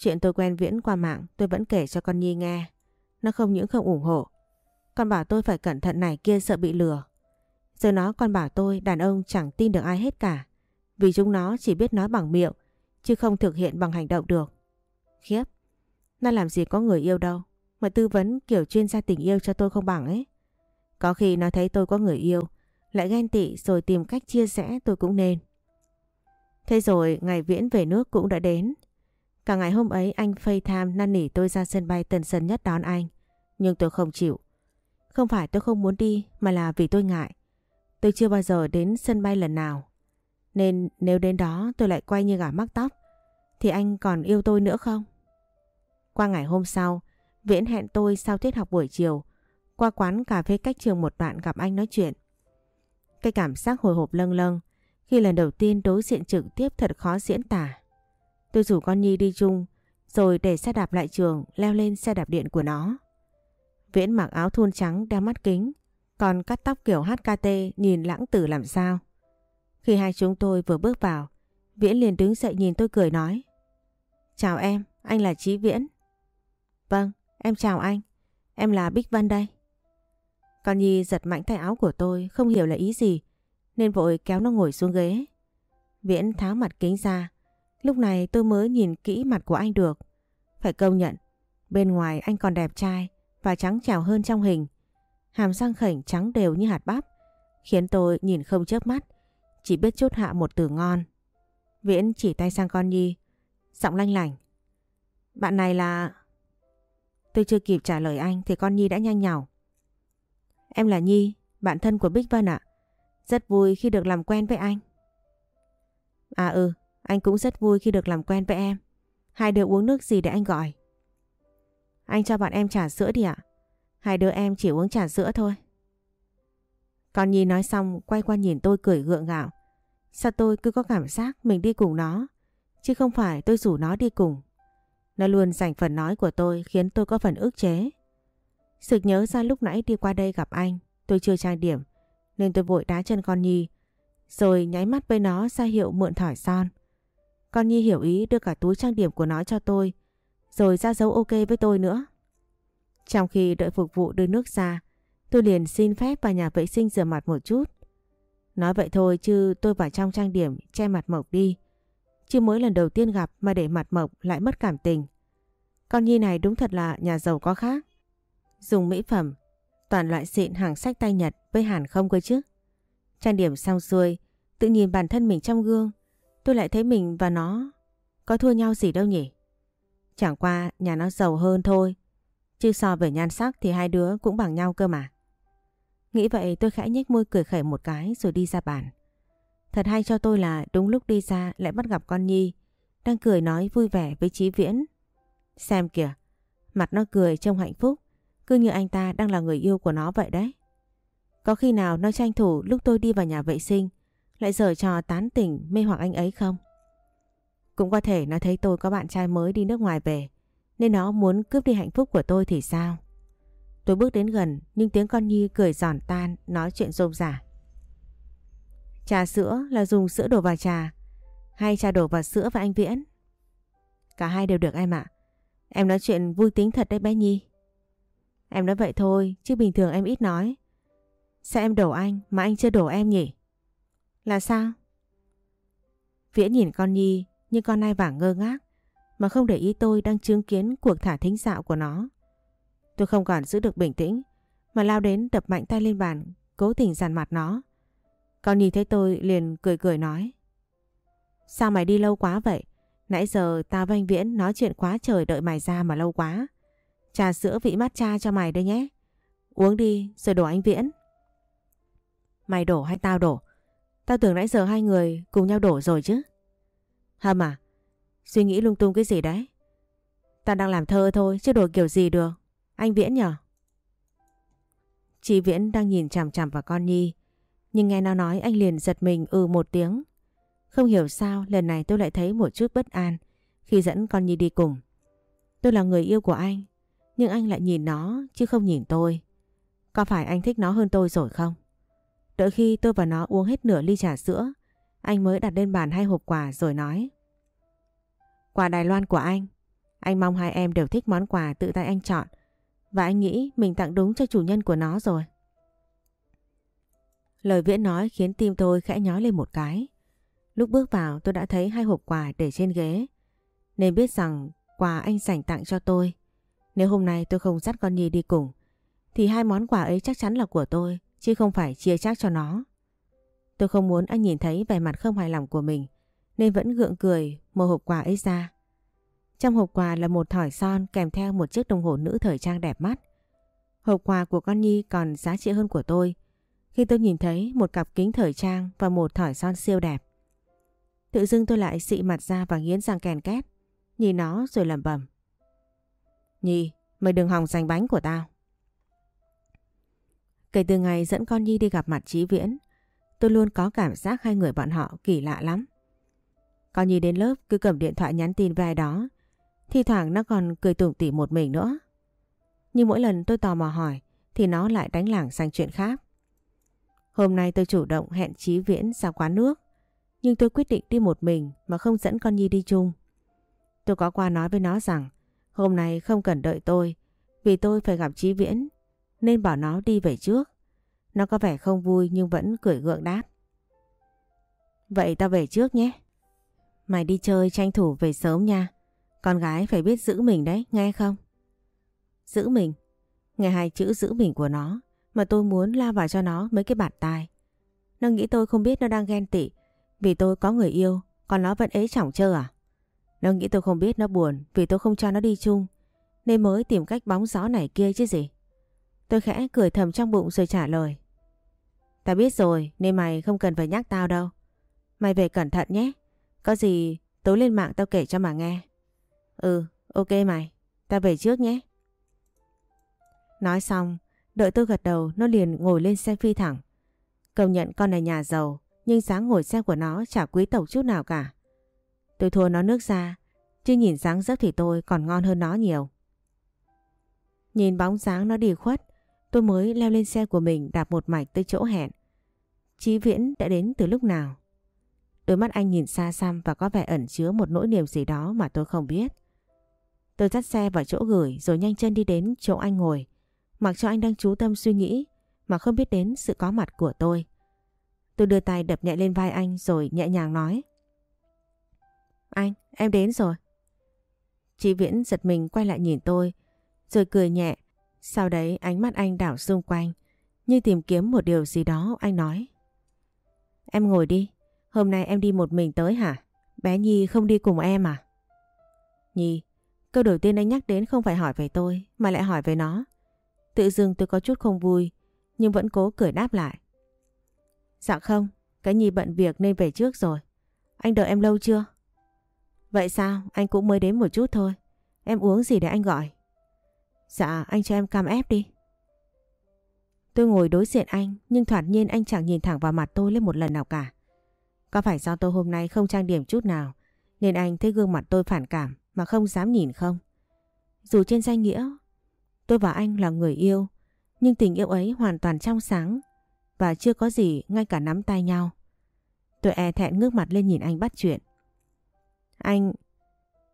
Chuyện tôi quen Viễn qua mạng tôi vẫn kể cho con Nhi nghe. Nó không những không ủng hộ, còn bảo tôi phải cẩn thận này kia sợ bị lừa. Giờ nó con bảo tôi đàn ông chẳng tin được ai hết cả. Vì chúng nó chỉ biết nói bằng miệng chứ không thực hiện bằng hành động được. Khiếp, Nó làm gì có người yêu đâu. Mà tư vấn kiểu chuyên gia tình yêu cho tôi không bằng ấy. Có khi nó thấy tôi có người yêu, lại ghen tị rồi tìm cách chia sẻ tôi cũng nên. Thế rồi ngày Viễn về nước cũng đã đến. Cả ngày hôm ấy anh FaceTime tham năn nỉ tôi ra sân bay Tân Sơn Nhất đón anh. Nhưng tôi không chịu. Không phải tôi không muốn đi mà là vì tôi ngại. Tôi chưa bao giờ đến sân bay lần nào. Nên nếu đến đó tôi lại quay như gà mắc tóc thì anh còn yêu tôi nữa không? Qua ngày hôm sau, Viễn hẹn tôi sau tiết học buổi chiều qua quán cà phê cách trường một đoạn gặp anh nói chuyện. Cái cảm giác hồi hộp lâng lâng khi lần đầu tiên đối diện trực tiếp thật khó diễn tả. Tôi rủ con Nhi đi chung rồi để xe đạp lại trường leo lên xe đạp điện của nó. Viễn mặc áo thun trắng đeo mắt kính còn cắt tóc kiểu HKT nhìn lãng tử làm sao. Khi hai chúng tôi vừa bước vào Viễn liền đứng dậy nhìn tôi cười nói Chào em, anh là Chí Viễn. Vâng, em chào anh. Em là Bích Văn đây. Con Nhi giật mạnh tay áo của tôi không hiểu là ý gì nên vội kéo nó ngồi xuống ghế. Viễn tháo mặt kính ra. Lúc này tôi mới nhìn kỹ mặt của anh được. Phải công nhận, bên ngoài anh còn đẹp trai và trắng trẻo hơn trong hình. Hàm răng khảnh trắng đều như hạt bắp, khiến tôi nhìn không chớp mắt, chỉ biết chốt hạ một từ ngon. Viễn chỉ tay sang con Nhi, giọng lanh lảnh. Bạn này là... Tôi chưa kịp trả lời anh thì con Nhi đã nhanh nhào Em là Nhi, bạn thân của Bích Vân ạ. Rất vui khi được làm quen với anh. À ừ, anh cũng rất vui khi được làm quen với em. Hai đứa uống nước gì để anh gọi? Anh cho bọn em trà sữa đi ạ. Hai đứa em chỉ uống trà sữa thôi. Con Nhi nói xong quay qua nhìn tôi cười gượng gạo. Sao tôi cứ có cảm giác mình đi cùng nó, chứ không phải tôi rủ nó đi cùng. Nó luôn giành phần nói của tôi khiến tôi có phần ức chế. Sực nhớ ra lúc nãy đi qua đây gặp anh, tôi chưa trang điểm, nên tôi vội đá chân con Nhi, rồi nháy mắt với nó ra hiệu mượn thỏi son. Con Nhi hiểu ý đưa cả túi trang điểm của nó cho tôi, rồi ra dấu ok với tôi nữa. Trong khi đợi phục vụ đưa nước ra, tôi liền xin phép vào nhà vệ sinh rửa mặt một chút. Nói vậy thôi chứ tôi vào trong trang điểm che mặt Mộc đi. Chứ mới lần đầu tiên gặp mà để mặt Mộc lại mất cảm tình. Con Nhi này đúng thật là nhà giàu có khác. Dùng mỹ phẩm, toàn loại xịn hàng sách tay Nhật với Hàn không cơ chứ. Trang điểm xong xuôi, tự nhìn bản thân mình trong gương, tôi lại thấy mình và nó có thua nhau gì đâu nhỉ. Chẳng qua nhà nó giàu hơn thôi, chứ so về nhan sắc thì hai đứa cũng bằng nhau cơ mà. Nghĩ vậy tôi khẽ nhếch môi cười khẩy một cái rồi đi ra bàn. Thật hay cho tôi là đúng lúc đi ra lại bắt gặp con Nhi, đang cười nói vui vẻ với Chí Viễn. Xem kìa, mặt nó cười trông hạnh phúc, cứ như anh ta đang là người yêu của nó vậy đấy. Có khi nào nó tranh thủ lúc tôi đi vào nhà vệ sinh lại giở trò tán tỉnh mê hoặc anh ấy không? Cũng có thể nó thấy tôi có bạn trai mới đi nước ngoài về, nên nó muốn cướp đi hạnh phúc của tôi thì sao? Tôi bước đến gần, nhưng tiếng con Nhi cười giòn tan, nói chuyện rôm rả. Trà sữa là dùng sữa đổ vào trà, hay trà đổ vào sữa và anh Viễn? Cả hai đều được em ạ. Em nói chuyện vui tính thật đấy bé Nhi. Em nói vậy thôi, chứ bình thường em ít nói. Sao em đổ anh mà anh chưa đổ em nhỉ? Là sao? Viễn nhìn con Nhi, nhưng con nai vàng ngơ ngác mà không để ý tôi đang chứng kiến cuộc thả thính dạo của nó. Tôi không còn giữ được bình tĩnh, mà lao đến đập mạnh tay lên bàn, cố tình dàn mặt nó. Con nhi thấy tôi liền cười cười nói, Sao mày đi lâu quá vậy? Nãy giờ tao với anh Viễn nói chuyện quá trời đợi mày ra mà lâu quá. Trà sữa vị mát cha cho mày đây nhé. Uống đi, rồi đổ anh Viễn. Mày đổ hay tao đổ? Tao tưởng nãy giờ hai người cùng nhau đổ rồi chứ. Hâm à? Suy nghĩ lung tung cái gì đấy? Tao đang làm thơ thôi chứ đổ kiểu gì được. Anh Viễn nhở? Chị Viễn đang nhìn chằm chằm vào con Nhi. Nhưng nghe nó nói anh liền giật mình ừ một tiếng. Không hiểu sao lần này tôi lại thấy một chút bất an khi dẫn con Nhi đi cùng. Tôi là người yêu của anh, nhưng anh lại nhìn nó chứ không nhìn tôi. Có phải anh thích nó hơn tôi rồi không? Đợi khi tôi và nó uống hết nửa ly trà sữa, anh mới đặt lên bàn hai hộp quà rồi nói. Quà Đài Loan của anh. Anh mong hai em đều thích món quà tự tay anh chọn. Và anh nghĩ mình tặng đúng cho chủ nhân của nó rồi. Lời Viễn nói khiến tim tôi khẽ nhói lên một cái. Lúc bước vào tôi đã thấy hai hộp quà để trên ghế. Nên biết rằng quà anh dành tặng cho tôi. Nếu hôm nay tôi không dắt con Nhi đi cùng, thì hai món quà ấy chắc chắn là của tôi, chứ không phải chia chác cho nó. Tôi không muốn anh nhìn thấy vẻ mặt không hài lòng của mình, nên vẫn gượng cười mở hộp quà ấy ra. Trong hộp quà là một thỏi son kèm theo một chiếc đồng hồ nữ thời trang đẹp mắt. Hộp quà của con Nhi còn giá trị hơn của tôi khi tôi nhìn thấy một cặp kính thời trang và một thỏi son siêu đẹp. Tự dưng tôi lại xị mặt ra và nghiến răng kèn két, nhìn nó rồi lẩm bẩm. Nhi, mày đừng hòng giành bánh của tao. Kể từ ngày dẫn con Nhi đi gặp mặt Chí Viễn, tôi luôn có cảm giác hai người bọn họ kỳ lạ lắm. Con Nhi đến lớp cứ cầm điện thoại nhắn tin về ai đó, thi thoảng nó còn cười tủm tỉm một mình nữa. Nhưng mỗi lần tôi tò mò hỏi thì nó lại đánh lảng sang chuyện khác. Hôm nay tôi chủ động hẹn Chí Viễn ra quán nước, nhưng tôi quyết định đi một mình mà không dẫn con Nhi đi chung. Tôi có qua nói với nó rằng hôm nay không cần đợi tôi vì tôi phải gặp Chí Viễn nên bảo nó đi về trước. Nó có vẻ không vui nhưng vẫn cười gượng đáp. Vậy tao về trước nhé. Mày đi chơi tranh thủ về sớm nha. Con gái phải biết giữ mình đấy, nghe không? Giữ mình? Nghe hai chữ giữ mình của nó mà tôi muốn la vào cho nó mấy cái bạt tai. Nó nghĩ tôi không biết nó đang ghen tị vì tôi có người yêu còn nó vẫn ế chỏng chơ à? Nó nghĩ tôi không biết nó buồn vì tôi không cho nó đi chung nên mới tìm cách bóng gió này kia chứ gì. Tôi khẽ cười thầm trong bụng rồi trả lời. ta biết rồi nên mày không cần phải nhắc tao đâu. Mày về cẩn thận nhé. Có gì tối lên mạng tao kể cho mà nghe. Ừ, ok mày. ta về trước nhé. Nói xong, đợi tôi gật đầu nó liền ngồi lên xe phi thẳng. Công nhận con này nhà giàu nhưng dáng ngồi xe của nó chả quý tộc chút nào cả. Tôi thua nó nước ra, chứ nhìn dáng dấp thì tôi còn ngon hơn nó nhiều. Nhìn bóng dáng nó đi khuất, tôi mới leo lên xe của mình đạp một mạch tới chỗ hẹn. Chí Viễn đã đến từ lúc nào? Đôi mắt anh nhìn xa xăm và có vẻ ẩn chứa một nỗi niềm gì đó mà tôi không biết. Tôi dắt xe vào chỗ gửi rồi nhanh chân đi đến chỗ anh ngồi. Mặc cho anh đang chú tâm suy nghĩ mà không biết đến sự có mặt của tôi. Tôi đưa tay đập nhẹ lên vai anh rồi nhẹ nhàng nói. Anh, em đến rồi. Chị Viễn giật mình quay lại nhìn tôi rồi cười nhẹ. Sau đấy ánh mắt anh đảo xung quanh như tìm kiếm một điều gì đó anh nói. Em ngồi đi, hôm nay em đi một mình tới hả? Bé Nhi không đi cùng em à? Nhi, câu đầu tiên anh nhắc đến không phải hỏi về tôi mà lại hỏi về nó. Tự dưng tôi có chút không vui nhưng vẫn cố cười đáp lại. Dạ không, cái Nhi bận việc nên về trước rồi. Anh đợi em lâu chưa? Vậy sao? Anh cũng mới đến một chút thôi. Em uống gì để anh gọi? Dạ, anh cho em cam ép đi. Tôi ngồi đối diện anh nhưng thoạt nhiên anh chẳng nhìn thẳng vào mặt tôi lên một lần nào cả. Có phải do tôi hôm nay không trang điểm chút nào nên anh thấy gương mặt tôi phản cảm mà không dám nhìn không? Dù trên danh nghĩa tôi và anh là người yêu nhưng tình yêu ấy hoàn toàn trong sáng và chưa có gì ngay cả nắm tay nhau. Tôi e thẹn ngước mặt lên nhìn anh bắt chuyện. Anh...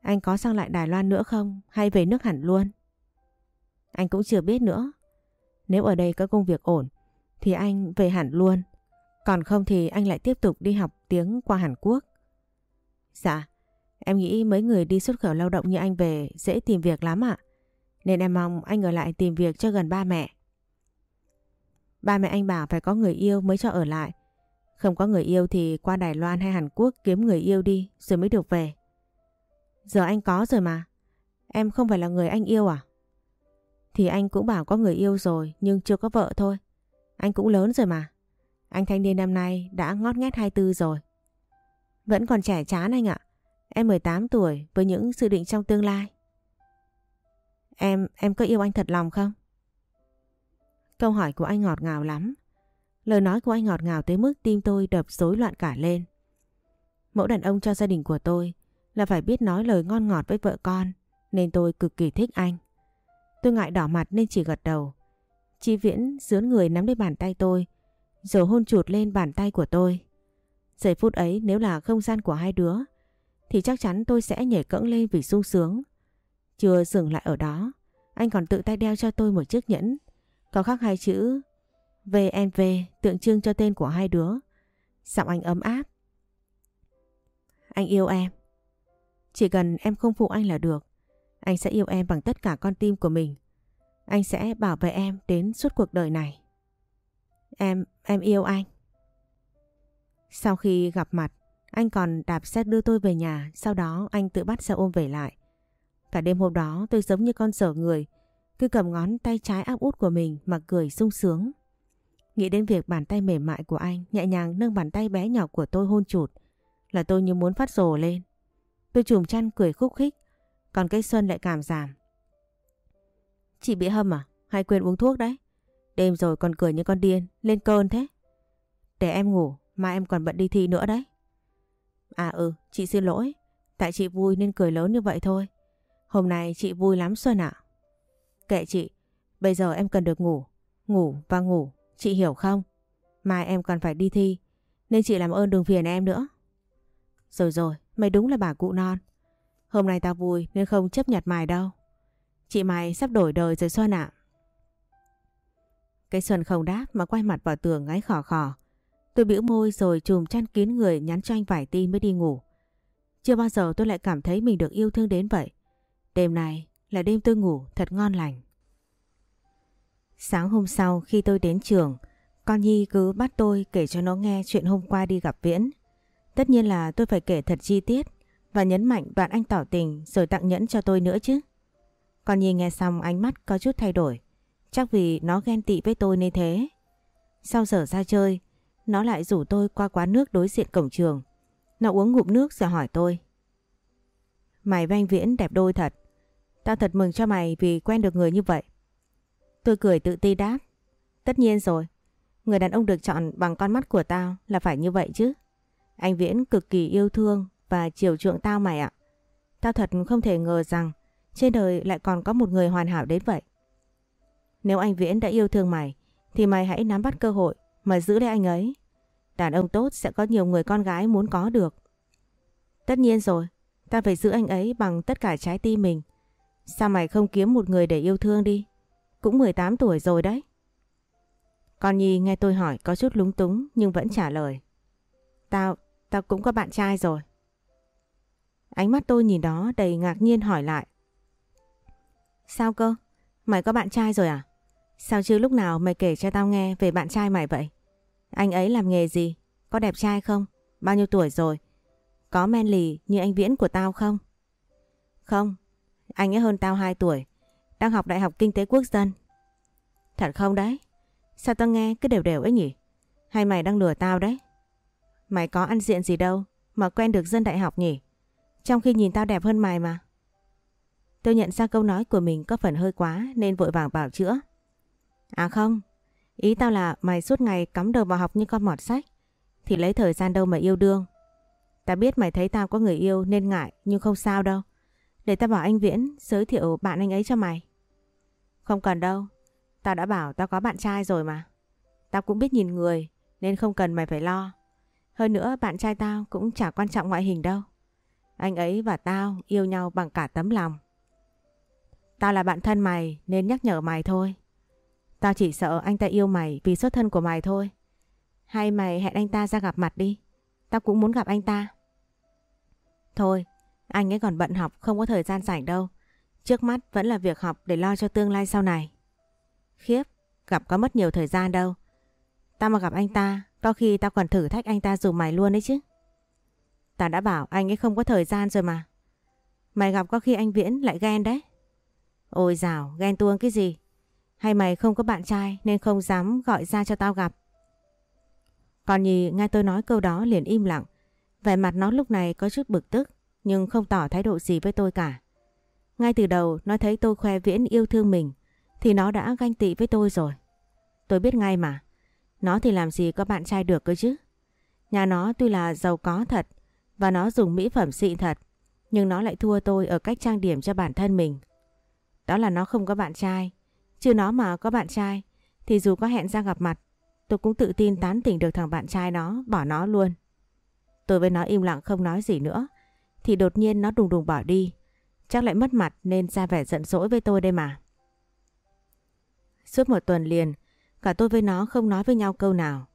Anh có sang lại Đài Loan nữa không? Hay về nước hẳn luôn? Anh cũng chưa biết nữa. Nếu ở đây có công việc ổn thì anh về hẳn luôn. Còn không thì anh lại tiếp tục đi học tiếng qua Hàn Quốc. Dạ, em nghĩ mấy người đi xuất khẩu lao động như anh về dễ tìm việc lắm ạ. Nên em mong anh ở lại tìm việc cho gần ba mẹ. Ba mẹ anh bảo phải có người yêu mới cho ở lại. Không có người yêu thì qua Đài Loan hay Hàn Quốc kiếm người yêu đi rồi mới được về. Giờ anh có rồi mà. Em không phải là người anh yêu à? Thì anh cũng bảo có người yêu rồi nhưng chưa có vợ thôi. Anh cũng lớn rồi mà. Anh thanh niên năm nay đã ngót nghét 24 rồi. Vẫn còn trẻ chán anh ạ. Em 18 tuổi với những dự định trong tương lai. Em, em có yêu anh thật lòng không? Câu hỏi của anh ngọt ngào lắm. Lời nói của anh ngọt ngào tới mức tim tôi đập rối loạn cả lên. Mẫu đàn ông cho gia đình của tôi là phải biết nói lời ngon ngọt với vợ con nên tôi cực kỳ thích anh. Tôi ngại đỏ mặt nên chỉ gật đầu. Chi Viễn dướn người nắm lấy bàn tay tôi rồi hôn chụt lên bàn tay của tôi. Giây phút ấy nếu là không gian của hai đứa thì chắc chắn tôi sẽ nhảy cẫng lên vì sung sướng. Chưa dừng lại ở đó, anh còn tự tay đeo cho tôi một chiếc nhẫn có khắc hai chữ VNV tượng trưng cho tên của hai đứa. Giọng anh ấm áp. Anh yêu em. Chỉ cần em không phụ anh là được. Anh sẽ yêu em bằng tất cả con tim của mình. Anh sẽ bảo vệ em đến suốt cuộc đời này. Em, em yêu anh. Sau khi gặp mặt, anh còn đạp xe đưa tôi về nhà, sau đó anh tự bắt xe ôm về lại. Cả đêm hôm đó tôi giống như con sở người, cứ cầm ngón tay trái áp út của mình mà cười sung sướng. Nghĩ đến việc bàn tay mềm mại của anh nhẹ nhàng nâng bàn tay bé nhỏ của tôi hôn chụt là tôi như muốn phát rồ lên. Tôi chùm chăn cười khúc khích, còn cây Xuân lại cảm giảm. Chị bị hâm à? Hay quên uống thuốc đấy? Đêm rồi còn cười như con điên, lên cơn thế. Để em ngủ, mai em còn bận đi thi nữa đấy. À ừ, chị xin lỗi. Tại chị vui nên cười lớn như vậy thôi. Hôm nay chị vui lắm Xuân ạ. Kệ chị, bây giờ em cần được ngủ. Ngủ và ngủ, chị hiểu không? Mai em còn phải đi thi, nên chị làm ơn đừng phiền em nữa. Rồi rồi, mày đúng là bà cụ non. Hôm nay tao vui nên không chấp nhặt mày đâu. Chị mày sắp đổi đời rồi Xuân ạ. Cái Xuân không đáp mà quay mặt vào tường ngáy khò khò. Tôi bĩu môi rồi chùm chăn kín người nhắn cho anh vài tin mới đi ngủ. Chưa bao giờ tôi lại cảm thấy mình được yêu thương đến vậy. Đêm này là đêm tôi ngủ thật ngon lành. Sáng hôm sau khi tôi đến trường, con Nhi cứ bắt tôi kể cho nó nghe chuyện hôm qua đi gặp Viễn. Tất nhiên là tôi phải kể thật chi tiết và nhấn mạnh đoạn anh tỏ tình rồi tặng nhẫn cho tôi nữa chứ. Con Nhi nghe xong ánh mắt có chút thay đổi. Chắc vì nó ghen tị với tôi nên thế. Sau giờ ra chơi, nó lại rủ tôi qua quán nước đối diện cổng trường. Nó uống ngụm nước rồi hỏi tôi. Mày với anh Viễn đẹp đôi thật. Tao thật mừng cho mày vì quen được người như vậy. Tôi cười tự ti đáp. Tất nhiên rồi. Người đàn ông được chọn bằng con mắt của tao là phải như vậy chứ. Anh Viễn cực kỳ yêu thương và chiều chuộng tao mày ạ. Tao thật không thể ngờ rằng trên đời lại còn có một người hoàn hảo đến vậy. Nếu anh Viễn đã yêu thương mày thì mày hãy nắm bắt cơ hội mà giữ lấy anh ấy. Đàn ông tốt sẽ có nhiều người con gái muốn có được. Tất nhiên rồi, ta phải giữ anh ấy bằng tất cả trái tim mình. Sao mày không kiếm một người để yêu thương đi? Cũng 18 tuổi rồi đấy. Con Nhi nghe tôi hỏi có chút lúng túng nhưng vẫn trả lời. Tao, tao cũng có bạn trai rồi. Ánh mắt tôi nhìn đó đầy ngạc nhiên hỏi lại. Sao cơ? Mày có bạn trai rồi à? Sao chứ lúc nào mày kể cho tao nghe về bạn trai mày vậy? Anh ấy làm nghề gì? Có đẹp trai không? Bao nhiêu tuổi rồi? Có men lì như anh Viễn của tao không? Không, anh ấy hơn tao 2 tuổi. Đang học Đại học Kinh tế Quốc dân. Thật không đấy? Sao tao nghe cứ đều đều ấy nhỉ? Hay mày đang lừa tao đấy? Mày có ăn diện gì đâu mà quen được dân đại học nhỉ? Trong khi nhìn tao đẹp hơn mày mà. Tôi nhận ra câu nói của mình có phần hơi quá nên vội vàng bảo chữa. À không, ý tao là mày suốt ngày cắm đầu vào học như con mọt sách thì lấy thời gian đâu mà yêu đương. Tao biết mày thấy tao có người yêu nên ngại nhưng không sao đâu. Để tao bảo anh Viễn giới thiệu bạn anh ấy cho mày. Không cần đâu, tao đã bảo tao có bạn trai rồi mà. Tao cũng biết nhìn người nên không cần mày phải lo. Hơn nữa bạn trai tao cũng chả quan trọng ngoại hình đâu. Anh ấy và tao yêu nhau bằng cả tấm lòng. Tao là bạn thân mày nên nhắc nhở mày thôi. Tao chỉ sợ anh ta yêu mày vì xuất thân của mày thôi. Hay mày hẹn anh ta ra gặp mặt đi. Tao cũng muốn gặp anh ta. Thôi, anh ấy còn bận học không có thời gian rảnh đâu. Trước mắt vẫn là việc học để lo cho tương lai sau này. Khiếp, gặp có mất nhiều thời gian đâu. Tao mà gặp anh ta, có khi tao còn thử thách anh ta dù mày luôn đấy chứ ta đã bảo anh ấy không có thời gian rồi mà. Mày gặp có khi anh Viễn lại ghen đấy. Ôi dào, ghen tuông cái gì? Hay mày không có bạn trai nên không dám gọi ra cho tao gặp? Còn nhì nghe tôi nói câu đó liền im lặng. Vẻ mặt nó lúc này có chút bực tức nhưng không tỏ thái độ gì với tôi cả. Ngay từ đầu nó thấy tôi khoe viễn yêu thương mình thì nó đã ganh tị với tôi rồi. Tôi biết ngay mà. Nó thì làm gì có bạn trai được cơ chứ. Nhà nó tuy là giàu có thật và nó dùng mỹ phẩm xịn thật nhưng nó lại thua tôi ở cách trang điểm cho bản thân mình. Đó là nó không có bạn trai. Chứ nó mà có bạn trai thì dù có hẹn ra gặp mặt tôi cũng tự tin tán tỉnh được thằng bạn trai nó bỏ nó luôn. Tôi với nó im lặng không nói gì nữa thì đột nhiên nó đùng đùng bỏ đi. Chắc lại mất mặt nên ra vẻ giận dỗi với tôi đây mà. Suốt một tuần liền, cả tôi với nó không nói với nhau câu nào.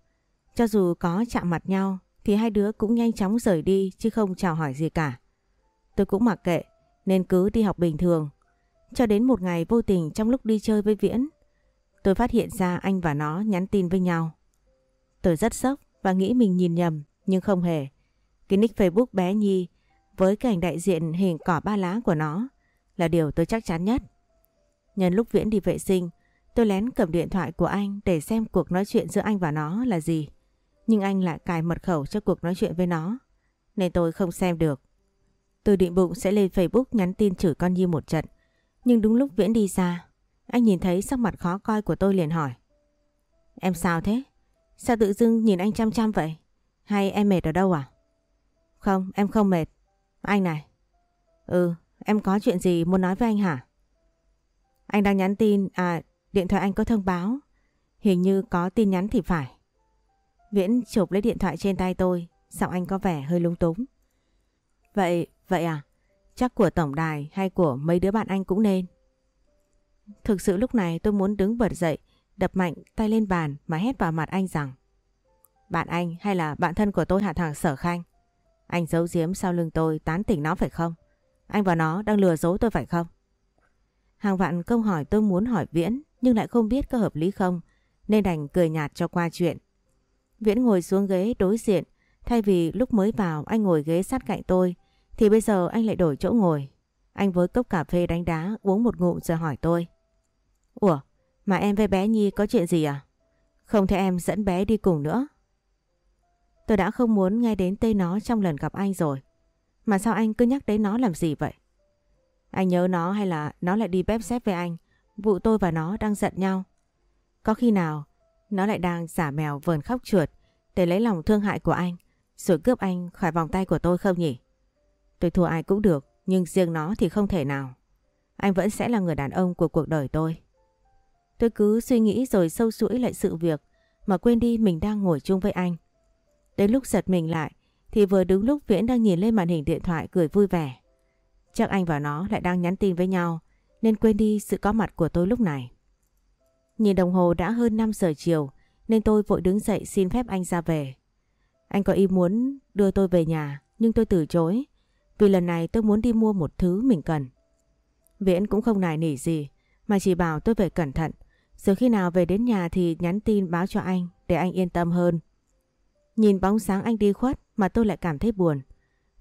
Cho dù có chạm mặt nhau thì hai đứa cũng nhanh chóng rời đi chứ không chào hỏi gì cả. Tôi cũng mặc kệ nên cứ đi học bình thường Cho đến một ngày vô tình trong lúc đi chơi với Viễn, tôi phát hiện ra anh và nó nhắn tin với nhau. Tôi rất sốc và nghĩ mình nhìn nhầm, nhưng không hề. Cái nick Facebook bé Nhi với cảnh đại diện hình cỏ ba lá của nó là điều tôi chắc chắn nhất. Nhân lúc Viễn đi vệ sinh, tôi lén cầm điện thoại của anh để xem cuộc nói chuyện giữa anh và nó là gì. Nhưng anh lại cài mật khẩu cho cuộc nói chuyện với nó, nên tôi không xem được. Tôi định bụng sẽ lên Facebook nhắn tin chửi con Nhi một trận, nhưng đúng lúc Viễn đi ra, anh nhìn thấy sắc mặt khó coi của tôi liền hỏi. Em sao thế? Sao tự dưng nhìn anh chăm chăm vậy? Hay em mệt ở đâu à? Không, em không mệt. Anh này. Ừ, em có chuyện gì muốn nói với anh hả? Anh đang nhắn tin, à, điện thoại anh có thông báo. Hình như có tin nhắn thì phải. Viễn chụp lấy điện thoại trên tay tôi, giọng anh có vẻ hơi lung túng. Vậy, vậy à? Chắc của tổng đài hay của mấy đứa bạn anh cũng nên. Thực sự lúc này tôi muốn đứng bật dậy, đập mạnh tay lên bàn mà hét vào mặt anh rằng Bạn anh hay là bạn thân của tôi hạ thằng Sở Khanh? Anh giấu giếm sau lưng tôi tán tỉnh nó phải không? Anh và nó đang lừa dối tôi phải không? Hàng vạn câu hỏi tôi muốn hỏi Viễn nhưng lại không biết có hợp lý không nên đành cười nhạt cho qua chuyện. Viễn ngồi xuống ghế đối diện thay vì lúc mới vào anh ngồi ghế sát cạnh tôi thì bây giờ anh lại đổi chỗ ngồi. Anh với cốc cà phê đánh đá uống một ngụm rồi hỏi tôi. Ủa, mà em với bé Nhi có chuyện gì à? Không thể em dẫn bé đi cùng nữa. Tôi đã không muốn nghe đến tên nó trong lần gặp anh rồi. Mà sao anh cứ nhắc đến nó làm gì vậy? Anh nhớ nó hay là nó lại đi bếp xếp với anh? Vụ tôi và nó đang giận nhau. Có khi nào nó lại đang giả mèo vờn khóc chuột để lấy lòng thương hại của anh, rồi cướp anh khỏi vòng tay của tôi không nhỉ? Tôi thua ai cũng được, nhưng riêng nó thì không thể nào. Anh vẫn sẽ là người đàn ông của cuộc đời tôi. Tôi cứ suy nghĩ rồi sâu chuỗi lại sự việc, mà quên đi mình đang ngồi chung với anh. Đến lúc giật mình lại, thì vừa đúng lúc Viễn đang nhìn lên màn hình điện thoại cười vui vẻ. Chắc anh và nó lại đang nhắn tin với nhau, nên quên đi sự có mặt của tôi lúc này. Nhìn đồng hồ đã hơn 5 giờ chiều, nên tôi vội đứng dậy xin phép anh ra về. Anh có ý muốn đưa tôi về nhà, nhưng tôi từ chối vì lần này tôi muốn đi mua một thứ mình cần. Viễn cũng không nài nỉ gì, mà chỉ bảo tôi về cẩn thận rồi khi nào về đến nhà thì nhắn tin báo cho anh để anh yên tâm hơn. Nhìn bóng sáng anh đi khuất mà tôi lại cảm thấy buồn.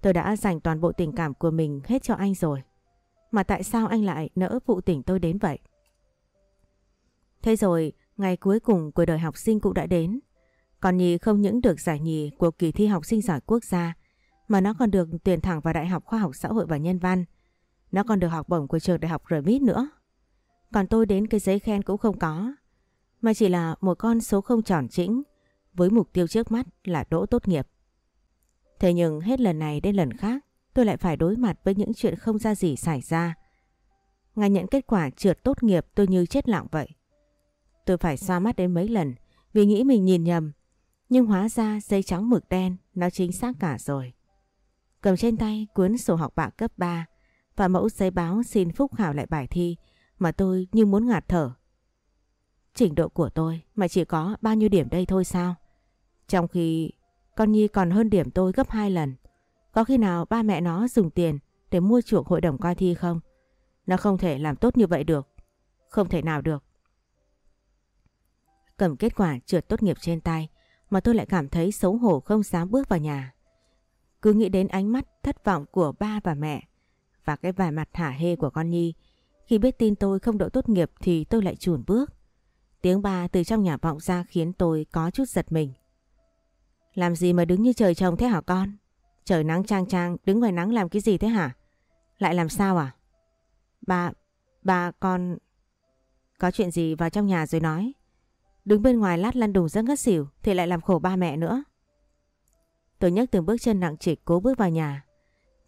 Tôi đã dành toàn bộ tình cảm của mình hết cho anh rồi. Mà tại sao anh lại nỡ phụ tình tôi đến vậy? Thế rồi, ngày cuối cùng của đời học sinh cũng đã đến. Còn Nhi không những được giải nhì của kỳ thi học sinh giỏi quốc gia, mà nó còn được tuyển thẳng vào Đại học Khoa học Xã hội và Nhân văn. Nó còn được học bổng của trường Đại học RMIT nữa. Còn tôi đến cái giấy khen cũng không có, mà chỉ là một con số không tròn chỉnh với mục tiêu trước mắt là đỗ tốt nghiệp. Thế nhưng hết lần này đến lần khác tôi lại phải đối mặt với những chuyện không ra gì xảy ra. Ngày nhận kết quả trượt tốt nghiệp tôi như chết lặng vậy. Tôi phải xoa mắt đến mấy lần, vì nghĩ mình nhìn nhầm. Nhưng hóa ra giấy trắng mực đen, nó chính xác cả rồi. Cầm trên tay cuốn sổ học bạ cấp 3 và mẫu giấy báo xin phúc khảo lại bài thi mà tôi như muốn ngạt thở. Trình độ của tôi mà chỉ có bao nhiêu điểm đây thôi sao? Trong khi con Nhi còn hơn điểm tôi gấp 2 lần. Có khi nào ba mẹ nó dùng tiền để mua chuộc hội đồng coi thi không? Nó không thể làm tốt như vậy được. Không thể nào được. Cầm kết quả trượt tốt nghiệp trên tay mà tôi lại cảm thấy xấu hổ không dám bước vào nhà. Cứ nghĩ đến ánh mắt thất vọng của ba và mẹ và cái vài mặt hả hê của con Nhi. Khi biết tin tôi không đỗ tốt nghiệp thì tôi lại chùn bước. Tiếng ba từ trong nhà vọng ra khiến tôi có chút giật mình. Làm gì mà đứng như trời trồng thế hả con? Trời nắng trang trang, đứng ngoài nắng làm cái gì thế hả? Lại làm sao à? Ba, ba con... Có chuyện gì vào trong nhà rồi nói. Đứng bên ngoài lát lăn đùng rất ngất xỉu, thì lại làm khổ ba mẹ nữa. Tôi nhấc từng bước chân nặng trịch cố bước vào nhà.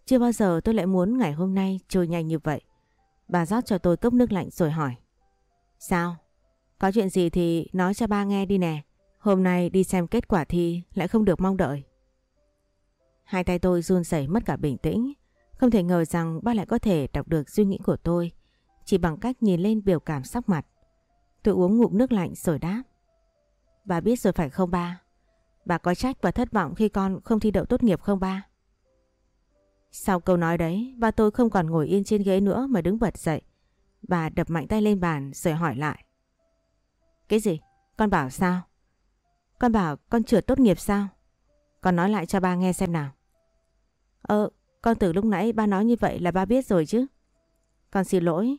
Chưa bao giờ tôi lại muốn ngày hôm nay trôi nhanh như vậy. Bà rót cho tôi cốc nước lạnh rồi hỏi. Sao? Có chuyện gì thì nói cho ba nghe đi nè. Hôm nay đi xem kết quả thi lại không được mong đợi. Hai tay tôi run rẩy mất cả bình tĩnh. Không thể ngờ rằng ba lại có thể đọc được suy nghĩ của tôi, chỉ bằng cách nhìn lên biểu cảm sắc mặt. Tôi uống ngụm nước lạnh rồi đáp. Bà biết rồi phải không ba? Bà có trách và thất vọng khi con không thi đậu tốt nghiệp không ba? Sau câu nói đấy, ba tôi không còn ngồi yên trên ghế nữa mà đứng bật dậy. Bà đập mạnh tay lên bàn rồi hỏi lại. Cái gì? Con bảo sao? Con bảo con trượt tốt nghiệp sao? Con nói lại cho ba nghe xem nào. Ờ, con từ lúc nãy ba nói như vậy là ba biết rồi chứ. Con xin lỗi,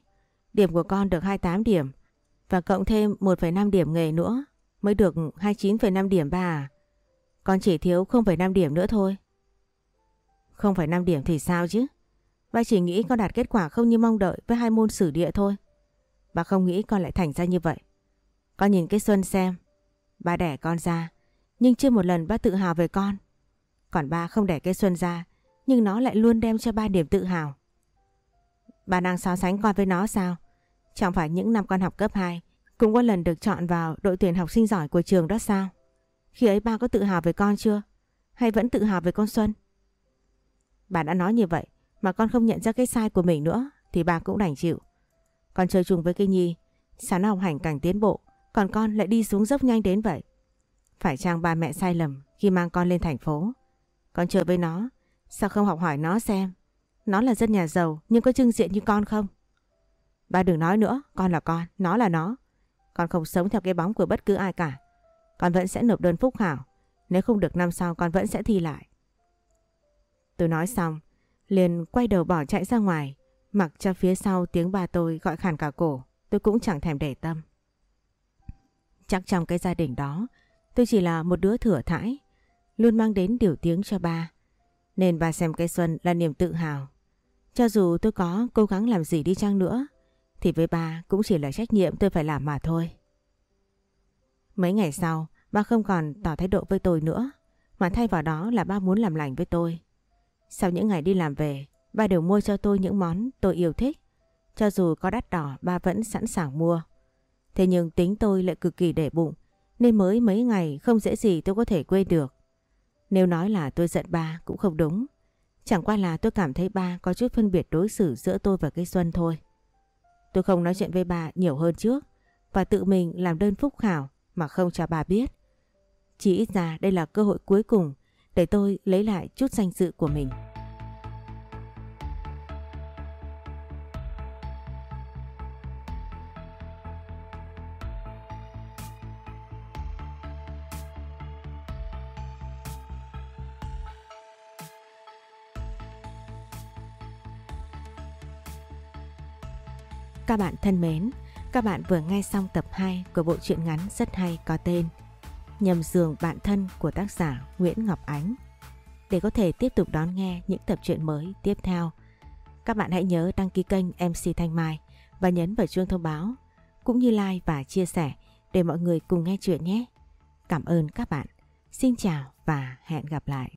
điểm của con được 28 điểm và cộng thêm 1,5 điểm nghề nữa mới được 29,5 điểm ba à. Con chỉ thiếu 0,5 điểm nữa thôi. 0,5 điểm thì sao chứ? Ba chỉ nghĩ con đạt kết quả không như mong đợi với hai môn sử địa thôi. Ba không nghĩ con lại thành ra như vậy. Con nhìn cái Xuân xem. Ba đẻ con ra, nhưng chưa một lần ba tự hào về con. Còn ba không đẻ cái Xuân ra, nhưng nó lại luôn đem cho ba niềm tự hào. Ba đang so sánh con với nó sao? Chẳng phải những năm con học cấp 2 cũng có lần được chọn vào đội tuyển học sinh giỏi của trường đó sao? Khi ấy ba có tự hào về con chưa? Hay vẫn tự hào về con Xuân? Bà đã nói như vậy mà con không nhận ra cái sai của mình nữa thì bà cũng đành chịu. Con chơi chung với cái Nhi, sao nó học hành càng tiến bộ, còn con lại đi xuống dốc nhanh đến vậy? Phải chăng ba mẹ sai lầm khi mang con lên thành phố? Con chơi với nó, sao không học hỏi nó xem? Nó là dân nhà giàu nhưng có trưng diện như con không? Ba đừng nói nữa, con là con, nó là nó. Con không sống theo cái bóng của bất cứ ai cả. Con vẫn sẽ nộp đơn phúc khảo. Nếu không được năm sau con vẫn sẽ thi lại. Tôi nói xong, liền quay đầu bỏ chạy ra ngoài, mặc cho phía sau tiếng ba tôi gọi khàn cả cổ, tôi cũng chẳng thèm để tâm. Chắc trong cái gia đình đó, tôi chỉ là một đứa thừa thãi, luôn mang đến điều tiếng cho ba. Nên ba xem cây xuân là niềm tự hào. Cho dù tôi có cố gắng làm gì đi chăng nữa, thì với ba cũng chỉ là trách nhiệm tôi phải làm mà thôi. Mấy ngày sau, ba không còn tỏ thái độ với tôi nữa, mà thay vào đó là ba muốn làm lành với tôi. Sau những ngày đi làm về, ba đều mua cho tôi những món tôi yêu thích. Cho dù có đắt đỏ, ba vẫn sẵn sàng mua. Thế nhưng tính tôi lại cực kỳ để bụng, nên mới mấy ngày không dễ gì tôi có thể quên được. Nếu nói là tôi giận ba cũng không đúng. Chẳng qua là tôi cảm thấy ba có chút phân biệt đối xử giữa tôi và cây Xuân thôi. Tôi không nói chuyện với bà nhiều hơn trước và tự mình làm đơn phúc khảo mà không cho bà biết. Chỉ ít ra đây là cơ hội cuối cùng để tôi lấy lại chút danh dự của mình. Các bạn thân mến, các bạn vừa nghe xong tập 2 của bộ truyện ngắn rất hay có tên Nhầm giường bạn thân của tác giả Nguyễn Ngọc Ánh. Để có thể tiếp tục đón nghe những tập truyện mới tiếp theo, các bạn hãy nhớ đăng ký kênh MC Thanh Mai và nhấn vào chuông thông báo, cũng như like và chia sẻ để mọi người cùng nghe chuyện nhé. Cảm ơn các bạn. Xin chào và hẹn gặp lại.